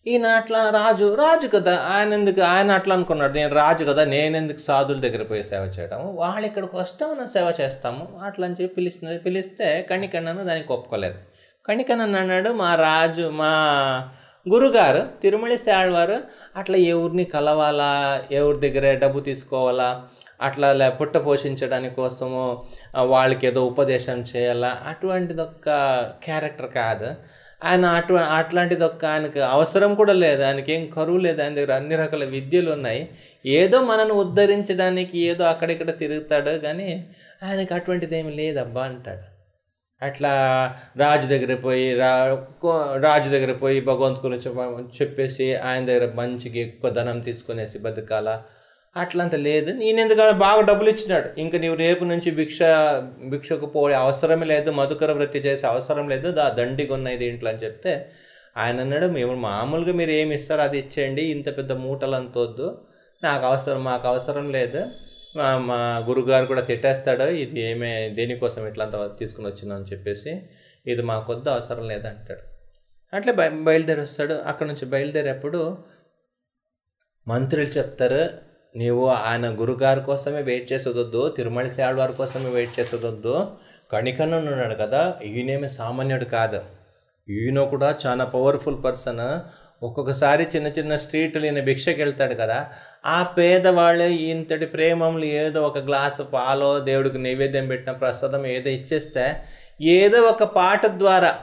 ఈయన అట్లా రాజు రాజు కదా ఆయన ఎందుకు ఆయన అట్లా అనుకున్నాడు నేను రాజు కదా నేను ఎందుకు సాధుల దగ్గర పోయి సేవ చేయడము వాళ్ళు ఇక్కడికి వస్తే మనం సేవ చేస్తాము అట్లా అని చెప్పి పిలిచిన పిలిస్తే కణికన్నను దానికి ఒప్పుకోలేదు. కణికన్నన్ అన్నాడు మా రాజు మా గురుగారు తిరుమల శాళ్వారు అట్లా ఎవరిని కలవాలా? ఎవరి దగ్గర డబ్బు తీసుకోవాలా? అట్లా లే పుట్ట పోషించడానికి కోసము వాళ్ళకి ఏదో ఉపదేశం చేయాలా? అటువంటిది క్యారెక్టర్ కాదు. ఆయన అటు అట్లాంటిది ఒక్క ఆయనకు అవసరం కూడా లేదు. ఆయనకి ఏం కరువు లేదు. ఆయన దగ్గర అన్ని రకాల విద్యలు ఉన్నాయి. ఏదో మనను ఉద్ధరించడానికి ఏదో అక్కడిక్కడ తిరుగుతాడు. కానీ ఆయనకి అటువంటిది ఏమి లేదబ్బా అంటాడు. అట్లా రాజు దగ్గర పోయి రా రాజు దగ్గర పోయి భగవంతు గురించి చెప్పేసి ఆయన దగ్గర మంచిగా ఎక్కువ ధనం తీసుకునేసి బతకాల. అట్లంత లేదు. నేను ఎందుకంటే బాగా డబ్బులు ఇచ్చినాడు. ఇంకా నీవు రేపు నుంచి భిక్ష భిక్షకు పోయే అవసరం లేదు. మధుకర వృత్తి చేసే అవసరం లేదు. దా దండిగా ఉన్నది ఇంట్లో అని చెప్తే ఆయన అన్నాడు మేము మామూలుగా మీరు ఏమి ఇస్తారో అది ఇచ్చేయండి. ఇంత పెద్ద మూటలు అంత వద్దు. నాకు అవసరం మాకు అవసరం లేదు. మా మా గురుగారు కూడా తిట్టేస్తాడు ఇది ఏమే దేనికోసం ఇట్లంత తీసుకుని వచ్చిందని చెప్పేసి ఇది మా కొద్ద అవసరం లేదంటాడు. అట్లే బయ బయలుదేరి వస్తాడు అక్కడ నుంచి బయలుదేరేప్పుడు మంత్రులు చెప్తారు నీవు ఆయన గురుగారి కోసమే వెయిట్ చేసేదొద్దు తిరుమల సేవాడవారి కోసమే వెయిట్ చేసేదొద్దు. కణికన్న ఉన్నాడు కదా ఈయనేమి సామాన్యుడు కాదు. ఈయన కూడా చాలా పవర్ఫుల్ పర్సన్ ఒక్కొక్కసారి చిన్న చిన్న స్ట్రీట్లు ఈయన భిక్షకి వెళ్తాడు కదా ఆ పేదవాళ్ళు ఇంతటి ప్రేమంలో ఏదో ఒక గ్లాసు పాలో దేవుడికి నైవేద్యం పెట్టిన ప్రసాదం ఏదో ఇచ్చేస్తే ఏదో ఒక పాట ద్వారా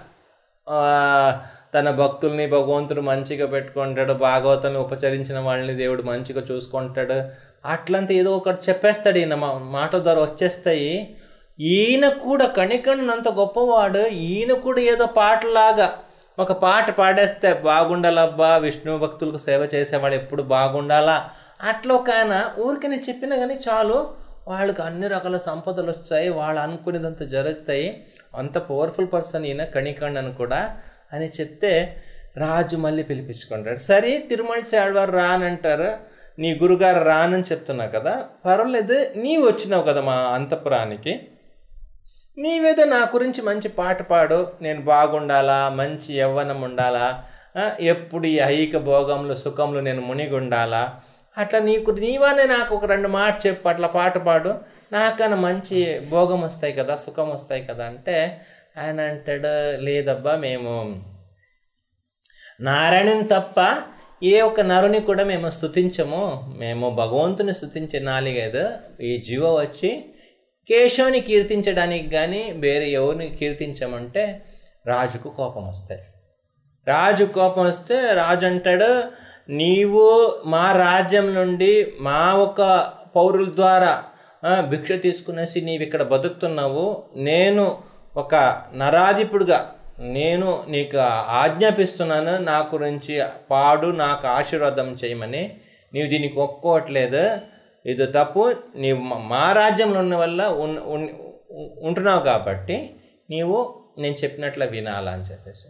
తన భక్తుల్ని భగవంతుడు మంచిగా పెట్టుకుంటాడు భాగవతాన్ని ఉపచరించిన వాళ్ళని దేవుడు మంచిగా చూసుకుంటాడు. అట్లంతా ఏదో ఒకటి చెప్పేస్తాడు ఈయన మా- మాట ద్వారా వచ్చేస్తాయి. ఈయన కూడా కణికన్నంత గొప్పవాడు. ఈయన కూడా ఏదో పాటలాగా ఒక పాట పాడేస్తే బాగుండాలబ్బా విష్ణు భక్తులకు సేవ చేసేవాడు ఎప్పుడు బాగుండాలా? అట్లా ఒక ఆయన ఊరికనే చెప్పినా కానీ చాలు వాళ్ళకి అన్ని రకాల సంపదలు వస్తాయి వాళ్ళు అనుకునేదంతా జరుగుతాయి. అంత పవర్ఫుల్ పర్సన్ ఈయన కణికండను కూడా. అని చెప్తే రాజు మళ్ళీ పిలిపించుకుంటాడు. సరే తిరుమల సేవారు రానంటారు నీ గురుగారు రానని చెప్తున్నావు కదా పర్వాలేదు నీవు వచ్చినావు కదా మా అంతపురానికి. నీవేదో నా గురించి మంచి పాట పాడు నేను బాగుండాలా మంచి యవ్వనం ఉండాలా ఎప్పుడు ఈ ఐక భోగంలో సుఖంలో నేను మునిగి ఉండాలా అట్లా నీకు నీవానే నాకు ఒక రెండు మాట చెప్పు అట్లా పాట పాడు. నాకన్నా మంచి భోగం వస్తాయి కదా సుఖం వస్తాయి కదా అంటే ఆయన అంటాడు లేదబ్బా మేము నారాయణుని తప్ప ఏ ఒక్క నరుని కూడా మేము స్థుతించము మేము భగవంతుని స్థుతించే నాలుగేదు ఈ జీవ వచ్చి కేశవుని కీర్తించడానికి కానీ వేరే ఎవరిని కీర్తించమంటే రాజుకు కోపం వస్తాయి. రాజు కోపం వస్తే రాజు అంటాడు నీవు మా రాజ్యం నుండి మా ఒక పౌరుల ద్వారా భిక్ష తీసుకునేసి నీవు ఇక్కడ బతుకుతున్నావు. నేను ఒక నరాధిపుడుగా నేను నీకు ఆజ్ఞాపిస్తున్నాను. నా గురించి పాడు నాకు ఆశీర్వాదం చేయమని. నీవు దీనికి ఒప్పుకోవట్లేదు. ఇది తప్పు. నీవు మా- రాజ్యంలో ఉన్న వల్ల ఉన్- ఉంటున్నావు కాబట్టి నీవు నేను చెప్పినట్లు వినాలా అని చెప్పేసి.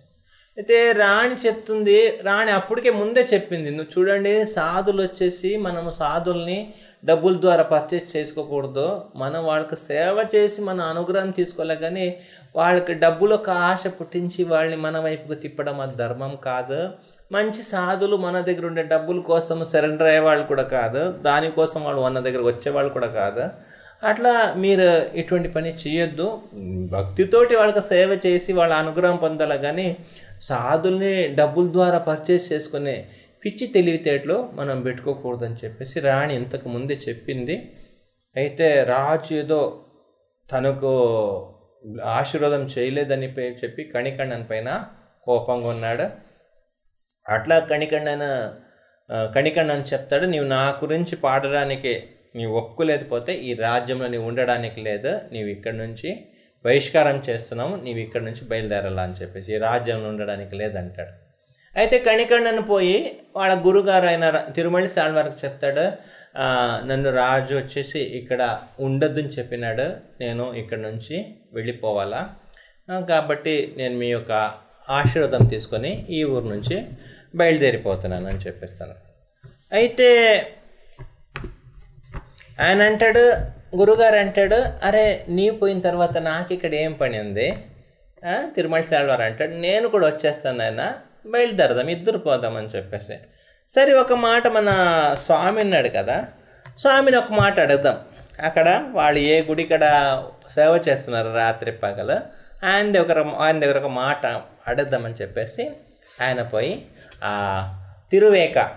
అయితే రాణి చెప్తుంది రాణి అప్పటికే ముందే చెప్పింది నువ్వు చూడండి సాధులు వచ్చేసి మనము సాధుల్ని డబ్బుల ద్వారా పర్చేస్ చేసుకోకూడదు. మనం వాళ్ళకి సేవ చేసి మన అనుగ్రహం తీసుకోలే కానీ వాళ్ళకి డబ్బులు ఒక ఆశ పుట్టించి వాళ్ళని మన వైపుకు తిప్పడం అది ధర్మం కాదు. మంచి సాధులు మన దగ్గర ఉండే డబ్బుల కోసం సరెండర్ అయ్యే వాళ్ళు కూడా కాదు. దానికోసం వాళ్ళు మన దగ్గరకు వచ్చేవాళ్ళు కూడా కాదు. అట్లా మీరు ఇటువంటి పని చేయొద్దు. భక్తితోటి వాళ్ళకి సేవ చేసి వాళ్ళ అనుగ్రహం పొందాలి కానీ సాధుల్ని డబ్బుల ద్వారా పర్చేస్ చేసుకునే పిచ్చి తెలివితేటలో మనం పెట్టుకోకూడదని చెప్పేసి రాణి ఇంతకు ముందే చెప్పింది. అయితే రాజు ఏదో తనకు ఆశీర్వాదం చేయలేదని చెప్పి కణికండన్ పైన కోపంగా ఉన్నాడు. అట్లా కణికండన కణికండన్ చెప్తాడు నీవు నా గురించి పాడడానికి నీవు ఒప్పుకోలేకపోతే ఈ రాజ్యంలో నీవు ఉండడానికి లేదు. నీవు ఇక్కడి నుంచి బహిష్కారం చేస్తున్నాము నీవు ఇక్కడ నుంచి బయలుదేరాలా అని చెప్పేసి ఈ రాజ్యంలో ఉండడానికి లేదంటాడు. అయితే కణికండను పోయి వాళ్ళ గురుగారు అయిన తిరుమల సాల్వారికి చెప్తాడు నన్ను రాజు వచ్చేసి ఇక్కడ ఉండొద్దని చెప్పినాడు నేను ఇక్కడ నుంచి వెళ్ళిపోవాలా? కాబట్టి నేను మీ యొక్క ఆశీర్వాదం తీసుకొని ఈ ఊరు నుంచి బయలుదేరిపోతున్నాను అని చెప్పేస్తాను. అయితే ఆయన అంటాడు గురుగారు అంటాడు అరే నీ పోయిన తర్వాత నాకు ఇక్కడ ఏం పని ఉంది? తిరుమల సాల్వారు అంటాడు నేను కూడా వచ్చేస్తాను ఆయన బయలుదేరదాం ఇద్దరు పోదామని చెప్పేసి. సరే ఒక మాట మన స్వామి ఉన్నాడు కదా స్వామిని ఒక మాట అడుగుదాం. అక్కడ వాళ్ళు ఏ గుడి ఇక్కడ సేవ చేస్తున్నారు రాత్రి పగలు ఆయన దగ్గర ఆయన దగ్గర ఒక మాట అడుగుదామని చెప్పేసి ఆయన పోయి ఆ తిరువేక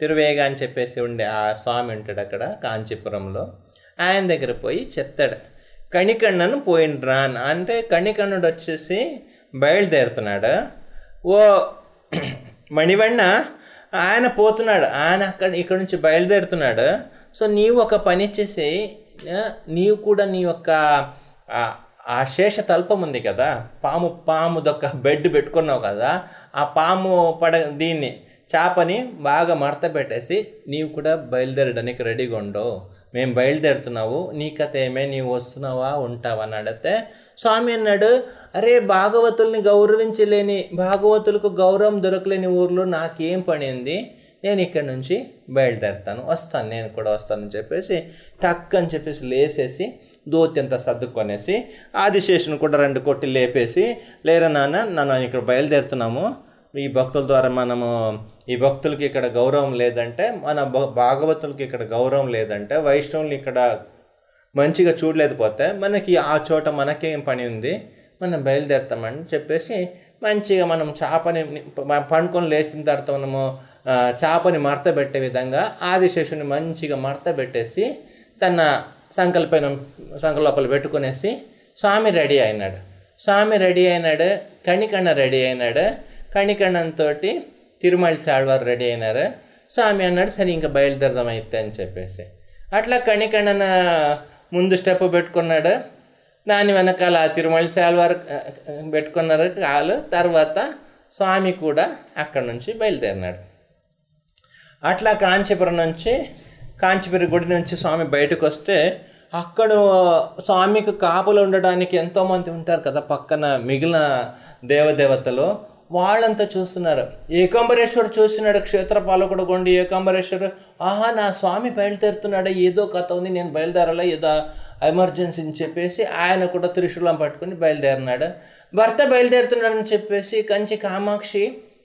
తిరువేగ అని చెప్పేసి ఉండే ఆ స్వామి ఉంటాడు అక్కడ కాంచీపురంలో. ఆయన దగ్గర పోయి చెప్తాడు కణికన్నను పోయినరా అంటే కణికణుడు వచ్చేసి బయలుదేరుతున్నాడు. ఓ మణివణ్ణ ఆయన పోతున్నాడు. ఆయన అక్కడ ఇక్కడ నుంచి బయలుదేరుతున్నాడు. సో నీవు ఒక పని చేసి నీవు కూడా నీ యొక్క ఆ శేష తల్పం ఉంది కదా పాము పాముదొక్క బెడ్ పెట్టుకున్నావు కదా ఆ పాము పడ దీన్ని చేపని బాగా మడత పెట్టేసి నీవు కూడా బయలుదేరడానికి రెడీగా ఉండవు మేము బయలుదేరుతున్నావు నీ కథ ఏమే నీవు వస్తున్నావా ఉంటావా అని అడిగితే స్వామి అన్నాడు అరే భాగవతుల్ని గౌరవించలేని భాగవతులకు గౌరవం దొరకలేని ఊర్లో నాకేం పని ఉంది? నేను ఇక్కడ నుంచి బయలుదేరుతాను వస్తాను నేను కూడా వస్తానని చెప్పేసి టక్ అని చెప్పేసి లేసేసి దోతి అంతా సర్దుకొనేసి ఆదిశేషుని కూడా రెండు కొట్టి లేపేసి లేరా నాన్న నన్ను ఇక్కడ బయలుదేరుతున్నాము ఈ భక్తుల ద్వారా మనము ఈ భక్తులకి ఇక్కడ గౌరవం లేదంటే మన భ- భాగవతులకి ఇక్కడ గౌరవం లేదంటే వైష్ణవులు ఇక్కడ మంచిగా చూడలేకపోతే మనకి ఆ చోట మనకేం పని ఉంది? మనం బయలుదేరుతామని చెప్పేసి మంచిగా మనం చేపని పండుకొని లేచిన తర్వాత మనము చేపని మడత పెట్టే విధంగా ఆదిశేషుని మంచిగా మడత పెట్టేసి తన సంకల్పైన సంకల్పలు పెట్టుకునేసి స్వామి రెడీ అయినాడు. స్వామి రెడీ అయినాడు కణికన్న రెడీ అయినాడు. కణికణంతో తిరుమల సాడ్వారు రెడీ అయినారు. స్వామి అన్నాడు సరే ఇంకా బయలుదేరదాం అయితే అని చెప్పేసి. అట్లా కణికణన ముందు స్టెప్ పెట్టుకున్నాడు. దాని వెనకాల తిరుమల సాల్వారు పెట్టుకున్నారు కాలు. తర్వాత స్వామి కూడా అక్కడ నుంచి బయలుదేరినాడు. అట్లా కాంచీపురం నుంచి కాంచీపురం గుడి నుంచి స్వామి బయటకు వస్తే అక్కడ స్వామికి కాపులు ఉండడానికి ఎంతోమంది ఉంటారు కదా పక్కన మిగిలిన దేవదేవతలు. వాళ్ళంతా చూస్తున్నారు. ఏకాంబరేశ్వరు చూసినాడు క్షేత్రపాలకుడు కొండి ఏకాంబరేశ్వరు. ఆహా నా స్వామి బయలుదేరుతున్నాడు ఏదో కథ ఉంది నేను బయలుదేరాలా ఏదో ఎమర్జెన్సీ అని చెప్పేసి ఆయన కూడా త్రిశూలం పట్టుకుని బయలుదేరినాడు. భర్త బయలుదేరుతున్నాడని చెప్పేసి కంచి కామాక్షి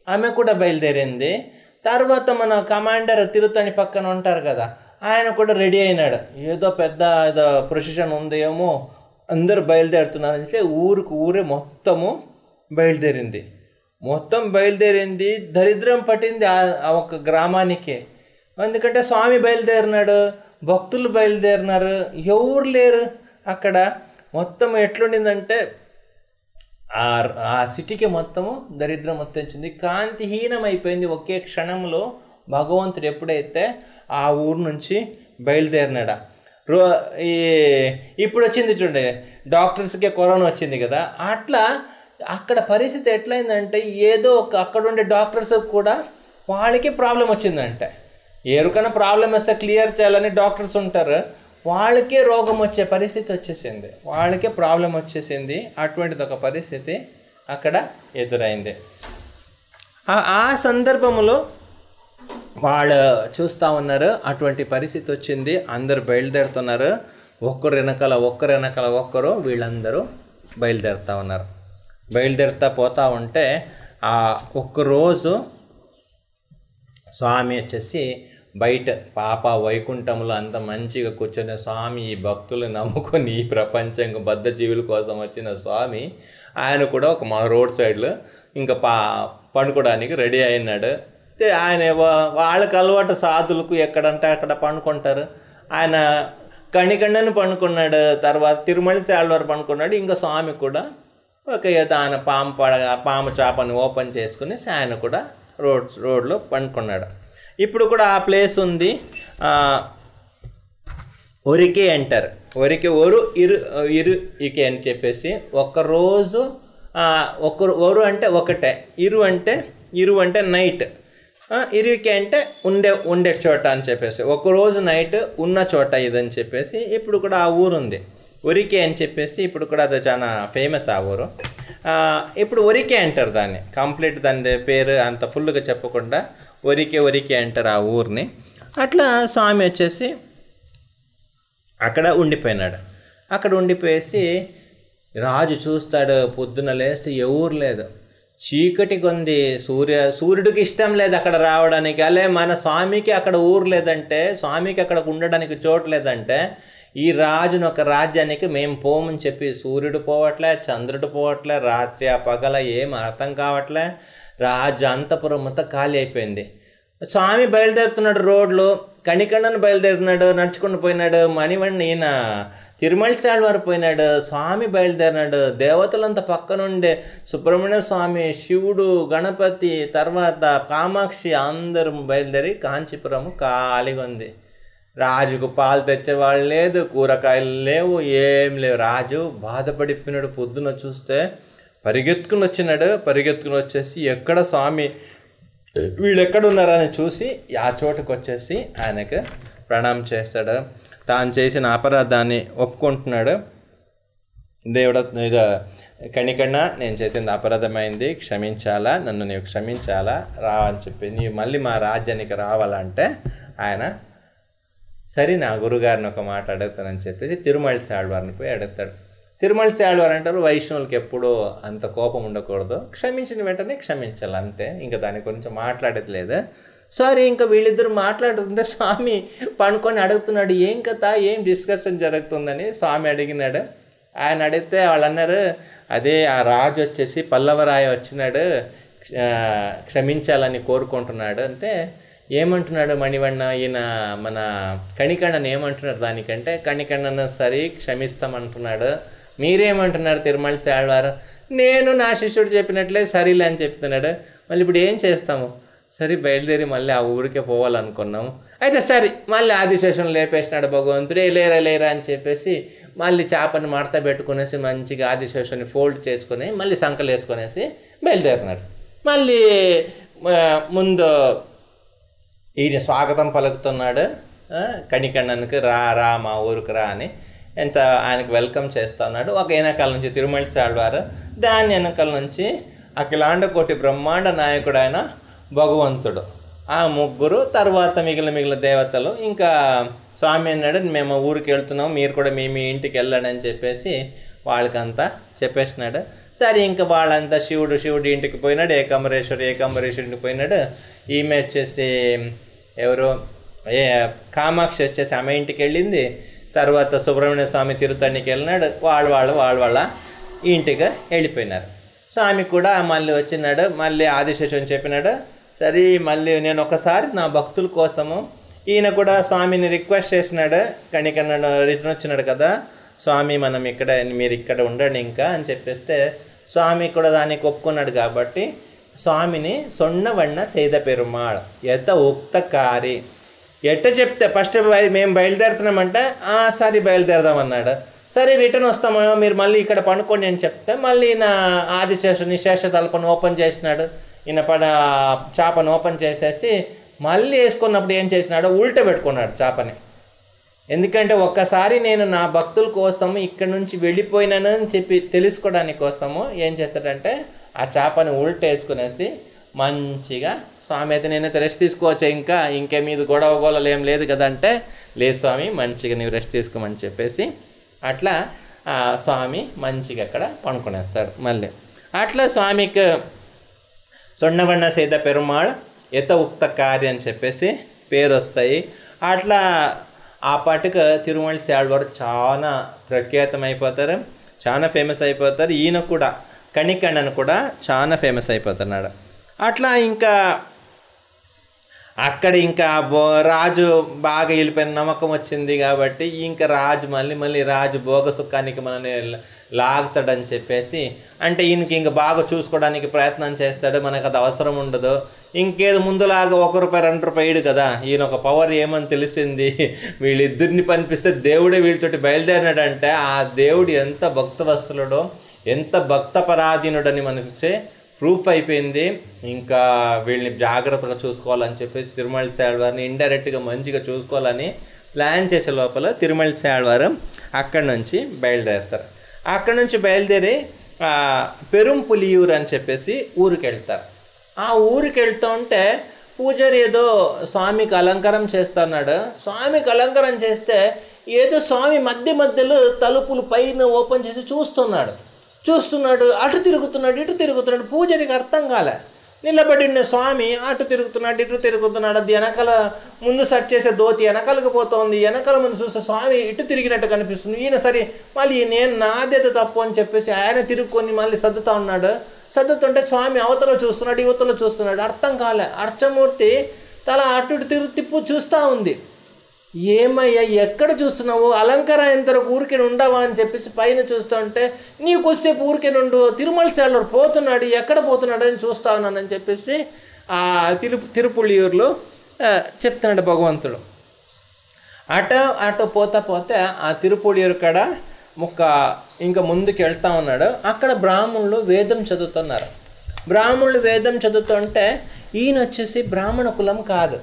ఆమె కూడా బయలుదేరింది. తర్వాత మన కమాండర్ తిరుతని పక్కన ఉంటారు కదా ఆయన కూడా రెడీ అయినాడు. ఏదో పెద్ద ఏదో ప్రొసిషన్ ఉందేమో అందరూ బయలుదేరుతున్నారని చెప్పి ఊరికి ఊరే మొత్తము బయలుదేరింది. మొత్తం బయలుదేరింది దరిద్రం పట్టింది ఆ- ఒక గ్రామానికి. ఎందుకంటే స్వామి బయలుదేరినాడు భక్తులు బయలుదేరినారు ఎవరు లేరు అక్కడ. మొత్తం ఎట్లుండిందంటే ఆ ఆ సిటీకి మొత్తము దరిద్రం వచ్చింది కాంతిహీనం అయిపోయింది ఒకే క్షణంలో భగవంతుడు ఎప్పుడైతే ఆ ఊరు నుంచి బయలుదేరినాడా. రో ఈ ఇప్పుడు వచ్చింది చూడండి డాక్టర్స్కి కరోనా వచ్చింది కదా. అట్లా అక్కడ పరిస్థితి ఎట్లయిందంటే ఏదో ఒక అక్కడ ఉండే డాక్టర్స్ కూడా వాళ్ళకి ప్రాబ్లం వచ్చిందంటే. ఎవరికైనా ప్రాబ్లం వస్తే క్లియర్ చేయాలని డాక్టర్స్ ఉంటారు. వాళ్ళకే రోగం వచ్చే పరిస్థితి వచ్చేసింది. వాళ్ళకే ప్రాబ్లం వచ్చేసింది. అటువంటిది ఒక పరిస్థితి అక్కడ ఎదురైంది. ఆ- ఆ సందర్భంలో వాళ్ళు చూస్తూ ఉన్నారు. అటువంటి పరిస్థితి వచ్చింది. అందరు బయలుదేరుతున్నారు. ఒక్కరు వెనకాల ఒక్కరు వెనకాల ఒక్కరు వీళ్ళందరూ బయలుదేరుతూ ఉన్నారు. బయలుదేరుతా పోతా ఉంటే ఆ ఒక్కరోజు స్వామి వచ్చేసి బయట పాప వైకుంఠంలో అంత మంచిగా కూర్చొని స్వామి ఈ భక్తులు నమ్ముకొని ఈ ప్రపంచం బద్ధ జీవుల కోసం వచ్చిన స్వామి ఆయన కూడా ఒక మన రోడ్ సైడ్లో ఇంకా పా పండుకోవడానికి రెడీ అయినాడు. ఆయన వా- వాళ్ళకి అలవాటు సాధులకు ఎక్కడంటే అక్కడ పండుకుంటారు. ఆయన కణికండని పండుకున్నాడు తర్వాత తిరుమల శాలవారు పండుకున్నాడు ఇంకా స్వామి కూడా ఒక ఏదో ఆయన పాము పడగ పాము చేపని ఓపెన్ చేసుకుని ఆయన కూడా రోడ్ రోడ్లో పండుకున్నాడు. ఇప్పుడు కూడా ఆ ప్లేస్ ఉంది. ఒరికి ఒరికే ఒరికి ఒరికే ఒరు ఇరు ఇరు ఇకే అని చెప్పేసి ఒకరోజు ఒక ఒరు అంటే ఒకటే ఇరు అంటే ఇరు అంటే నైట్. ఇరువికి అంటే ఉండే ఉండే చోట అని చెప్పేసి ఒకరోజు నైట్ ఉన్న చోట ఇదని చెప్పేసి ఇప్పుడు కూడా ఆ ఊరు ఉంది ఒరికే అని చెప్పేసి ఇప్పుడు కూడా అది చాలా ఫేమస్ ఆ ఊరు. ఇప్పుడు ఒరికే అంటారు దాన్ని. కంప్లీట్ దాని పేరు అంత ఫుల్గా చెప్పకుండా ఒరికే ఒరికే అంటారు ఆ ఊరిని. అట్లా స్వామి వచ్చేసి అక్కడ ఉండిపోయినాడు. అక్కడ ఉండిపోయేసి రాజు చూస్తాడు పొద్దున లేస్తే ఎవరు లేదు. చీకటి కొంది సూర్య సూర్యుడికి ఇష్టం లేదు అక్కడ రావడానికి. అలే మన స్వామికి అక్కడ ఊరు లేదంటే స్వామికి అక్కడ ఉండడానికి చోటు లేదంటే ఈ రాజును ఒక రాజ్యానికి మేము పోమని చెప్పి సూర్యుడు పోవట్లే చంద్రుడు పోవట్లే రాత్రి ఆ పగల ఏం అర్థం కావట్లే రాజు అంతపురం అంతా ఖాళీ అయిపోయింది. స్వామి బయలుదేరుతున్నాడు రోడ్లు కణికణను బయలుదేరుతున్నాడు నడుచుకుంటూ పోయినాడు మణివణ్ణి ఈయన తిరుమలశాల వారు పోయినాడు స్వామి బయలుదేరినాడు దేవతలంతా పక్కనుండే సుబ్రహ్మణ్య స్వామి శివుడు గణపతి తర్వాత కామాక్షి అందరూ బయలుదేరి కాంచీపురం ఖాళీగా ఉంది. రాజుకు పాలు తెచ్చేవాళ్ళు లేదు కూరగాయలు లేవు ఏం లేవు. రాజు బాధపడిపోయినాడు. పొద్దున చూస్తే పరిగెత్తుకుని వచ్చినాడు. పరిగెత్తుకుని వచ్చేసి ఎక్కడ స్వామి వీళ్ళు చూసి ఆ చోటుకు వచ్చేసి ఆయనకు ప్రణామం చేస్తాడు. తాను చేసిన అపరాధాన్ని ఒప్పుకుంటున్నాడు. దేవుడ ఇది కణికణ నేను చేసింది అపరాధమైంది. క్షమించాలా? నన్ను నీవు క్షమించాలా? రా అని చెప్పి నీవు మళ్ళీ మా రాజ్యానికి రావాలంటే ఆయన సరే నా గురుగారిని ఒక మాట అడుగుతానని చెప్పేసి తిరుమల ఆడవారిని పోయి అడుగుతాడు. తిరుమల ఆడవారు అంటారు వైష్ణవులకి ఎప్పుడూ అంత కోపం ఉండకూడదు. క్షమించిన వెంటనే క్షమించాలి అంతే. ఇంకా దాని గురించి మాట్లాడట్లేదు సారీ ఇంకా వీళ్ళిద్దరు మాట్లాడుతుంటే స్వామి పనుకొని అడుగుతున్నాడు ఏం కథ? ఏం డిస్కషన్ జరుగుతుందని? స్వామి అడిగినాడు. ఆయన అడిగితే వాళ్ళు అన్నారు అదే ఆ రాజు వచ్చేసి పల్లవరాయ వచ్చినాడు క్షమించాలని కోరుకుంటున్నాడు. అంటే ఏమంటున్నాడు మణివಣ್ణ ఈయన మన కణికండను ఏమంటున్నాడు దానికంటే? కణికండను సరి క్షమిస్తామంటున్నాడు మీరేమంటున్నారు తిరుమల శాళ్వారు నేను నా శిష్యుడు చెప్పినట్లే సరిలే అని చెప్తున్నాడు. మళ్ళీ ఇప్పుడు ఏం చేస్తాము? సరే బయలుదేరి మళ్ళీ ఆ ఊరికే పోవాలనుకున్నాము. అయితే సరే మళ్ళీ ఆదిశేషం లేపేసినాడు భగవంతుడే లేరా లేరా అని చెప్పేసి మళ్ళీ చేపను మడత పెట్టుకునేసి మంచిగా ఆదిశేషాన్ని ఫోల్డ్ చేసుకుని మళ్ళీ సంకలు వేసుకునేసి బయలుదేరినాడు. మళ్ళీ ముందు ఈయన స్వాగతం పలుకుతున్నాడు. ఆ, రా రా మా ఊరికి రా అని. ఎంత ఆయనకు వెల్కమ్ చేస్తున్నాడు. ఒక వెనకాల నుంచి తిరుమల సాళ్వారు దాని వెనకాల నుంచి అఖిలాండ కోటి బ్రహ్మాండ నాయకుడు ఆయన భగవంతుడు. ఆ ముగ్గురు తర్వాత మిగిలిన మిగిలిన దేవతలు ఇంకా స్వామి అన్నాడు మేము ఊరికి వెళ్తున్నాం మీరు కూడా మీ మీ ఇంటికి వెళ్ళండి అని చెప్పేసి వాళ్ళకంతా చెప్పేసినాడు సరే ఇంకా వాళ్ళంతా శివుడు శివుడి ఇంటికి పోయినాడు ఏకాంబరేశ్వరు ఏకాంబరేశ్వరుడికి పోయినాడు. ఈమె వచ్చేసి ఎవరు ఏ కామాక్షి వచ్చేసి ఆమె ఇంటికి వెళ్ళింది. తర్వాత సుబ్రహ్మణ్య స్వామి తిరుతణికి వెళ్ళినాడు. వాళ్ళు వాళ్ళు వాళ్ళ వాళ్ళ ఇంటికి వెళ్ళిపోయినారు. స్వామి కూడా మళ్ళీ వచ్చినాడు. మళ్ళీ ఆదిశేషుని చెప్పినాడు. సరే మళ్ళీ నేను ఒకసారి నా భక్తుల కోసము ఈయన కూడా స్వామిని రిక్వెస్ట్ చేసినాడు. కనికన్నాడు రిటర్న్ వచ్చినాడు కదా. స్వామి మనం ఇక్కడ మీరు ఇక్కడ ఉండండి ఇంకా అని చెప్పేస్తే స్వామి కూడా దానికి ఒప్పుకున్నాడు కాబట్టి స్వామిని సొన్నవన్న సేద పెరుమాళ్ ఎత ఉక్తకారి ఎట్ట చెప్తే ఫస్ట్ మేము బయలుదేరుతున్నామంటే "ఆ, సరే బయలుదేరదాం అన్నాడు సరే రిటర్న్ వస్తాము మీరు మళ్ళీ ఇక్కడ పనుకోండి అని చెప్తే మళ్ళీ నా ఆదిశేషుని శేష తలపను ఓపెన్ చేసినాడు ఈయన పడ చేపను ఓపెన్ చేసేసి మళ్ళీ వేసుకున్నప్పుడు ఏం చేసినాడు ఉల్ట పెట్టుకున్నాడు చేపని ఎందుకంటే ఒక్కసారి నేను నా భక్తుల కోసం ఇక్కడ నుంచి వెళ్ళిపోయినానని చెప్పి తెలుసుకోవడానికి కోసము ఏం చేస్తాడంటే ఆ చేపని ఉల్టేసుకునేసి మంచిగా స్వామి అయితే నేనైతే రెస్ట్ తీసుకోవచ్చు ఇంకా? ఇంకే మీద గొడవ గోళలు ఏం లేదు కదంటే లేదు స్వామి మంచిగా నీవు రెస్ట్ తీసుకోమని చెప్పేసి అట్లా ఆ స్వామి మంచిగా అక్కడ పండుకునేస్తాడు మళ్ళీ. అట్లా స్వామికి సొన్నబಣ್ಣ సీత పెరుమాళ్ ఎత ఉక్త కార్య అని చెప్పేసి పేరు వస్తాయి అట్లా ఆ పాటకు తిరుమల శాల్వారు చాలా ప్రఖ్యాతం అయిపోతారు చాలా ఫేమస్ అయిపోతారు. ఈయన కూడా కణికణను కూడా చాలా ఫేమస్ అయిపోతున్నాడు. అట్లా ఇంకా అక్కడ ఇంకా బో రాజు బాగా వెళ్ళిపోయిన నమ్మకం వచ్చింది కాబట్టి ఇంకా రాజు మళ్ళీ మళ్ళీ రాజు భోగ సుఖానికి మనల్ని లాగుతాడని చెప్పేసి అంటే ఈయనకి ఇంకా బాగా చూసుకోవడానికి ప్రయత్నం చేస్తాడు. మనకు అది అవసరం ఉండదు. ఇంకేదో ముందులాగా ఒక రూపాయి రెండు రూపాయి ఇడు కదా. ఈయన ఒక పవర్ ఏమని తెలిసింది? వీళ్ళిద్దరిని పనిపిస్తే దేవుడే వీళ్ళతోటి బయలుదేరినాడంటే ఆ దేవుడు ఎంత భక్తవస్తులుడో ఎంత భక్తపరాధీనుడని మనకి ప్రూఫ్ అయిపోయింది. ఇంకా వీళ్ళని జాగ్రత్తగా చూసుకోవాలని చెప్పేసి తిరుమల శాల్వారిని ఇండైరెక్ట్గా మంచిగా చూసుకోవాలని ప్లాన్ చేసే లోపల తిరుమల శాల్వారు అక్కడి నుంచి బయలుదేరుతారు. అక్కడి నుంచి బయలుదేరి పెరుంపులియూరు అని చెప్పేసి ఊరికి వెళ్తారు ఆ ఊరికి వెళ్తుంటే పూజారి ఏదో స్వామికి అలంకారం చేస్తున్నాడు. స్వామికి అలంకారం చేస్తే ఏదో స్వామి మధ్య మధ్యలో తలుపులు పైన ఓపెన్ చేసి చూస్తున్నాడు. చూస్తున్నాడు అటు తిరుగుతున్నాడు ఇటు తిరుగుతున్నాడు పూజారికి అర్థం కాలే. నిలబడిన స్వామి అటు తిరుగుతున్నాడు ఇటు తిరుగుతున్నాడు అది వెనకాల ముందు సెట్ చేసే దోతి వెనకలకు పోతోంది వెనకాల ముందు చూస్తే స్వామి ఇటు తిరిగినట్టు కనిపిస్తుంది. ఈయన సరే మళ్ళీ నేను నాదేత తప్పు అని చెప్పేసి ఆయన తిరుగుకొని మళ్ళీ సర్దుతా ఉన్నాడు. సర్దుతుంటే స్వామి అవతల చూస్తున్నాడు యువతలో చూస్తున్నాడు. అర్థం కాలే. అర్చమూర్తి తల అటు ఇటు తిరుగు తిప్పు చూస్తూ ఉంది. ఏమయ్యా ఎక్కడ చూస్తున్నావు? అలంకారం ఎంతవరకు ఊరికే ఉండవా అని చెప్పేసి పైన చూస్తుంటే నీకు కొద్దిసేపు ఊరికే నుండు తిరుమల చాలు పోతున్నాడు ఎక్కడ పోతున్నాడు అని చూస్తా ఉన్నానని చెప్పేసి ఆ తిరు తిరుపుళ్ళూరులో చెప్తున్నాడు భగవంతుడు. అట అటు పోతా పోతే ఆ తిరుపుళ్ళూరు కాడ ఒక ఇంకా ముందుకు వెళ్తా ఉన్నాడు. అక్కడ బ్రాహ్మణులు వేదం చదువుతున్నారు. బ్రాహ్మణులు వేదం చదువుతుంటే ఈయన వచ్చేసి బ్రాహ్మణ కులం కాదు.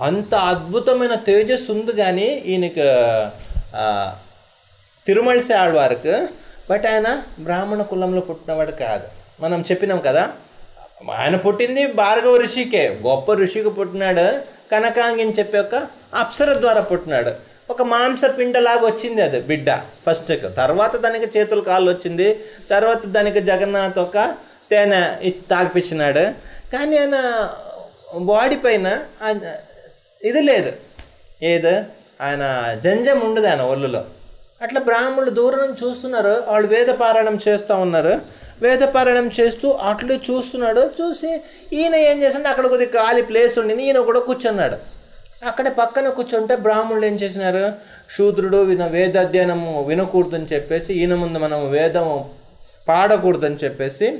అంత అద్భుతమైన తేజస్సు ఉంది కానీ ఈయనకు తిరుమలసి ఆడవారికి బట్ ఆయన బ్రాహ్మణ కులంలో పుట్టినవాడు కాదు. మనం చెప్పినాం కదా ఆయన పుట్టింది భార్గవ ఋషికే గొప్ప ఋషికి పుట్టినాడు కనకాంగిని చెప్పి ఒక అప్సర ద్వారా పుట్టినాడు. ఒక మాంస పిండలాగా వచ్చింది అది బిడ్డ ఫస్ట్ తర్వాత దానికి చేతులు కాళ్ళు వచ్చింది తర్వాత దానికి జగన్నాథ్ ఒక తేనె తాగిపించినాడు. కానీ ఆయన బాడీ పైన ఇది లేదు. ఏది? ఆయన జంజం ఉండదు ఆయన ఒళ్ళులో. అట్లా బ్రాహ్మణులు దూరం నుంచి చూస్తున్నారు. వాళ్ళు వేదపారాయణం చేస్తూ ఉన్నారు. వేదపారాయణం చేస్తూ అట్లే చూస్తున్నాడు. చూసి ఈయన ఏం చేస్తుంటే అక్కడ కొద్దిగా ఖాళీ ప్లేస్ ఉండింది. ఈయన కూడా కూర్చున్నాడు. అక్కడ పక్కన కూర్చుంటే బ్రాహ్మణులు ఏం చేసినారు? శూద్రుడు విన వేదాధ్యయనము వినకూడదని చెప్పేసి ఈయన ముందు మనం వేదము పాడకూడదని చెప్పేసి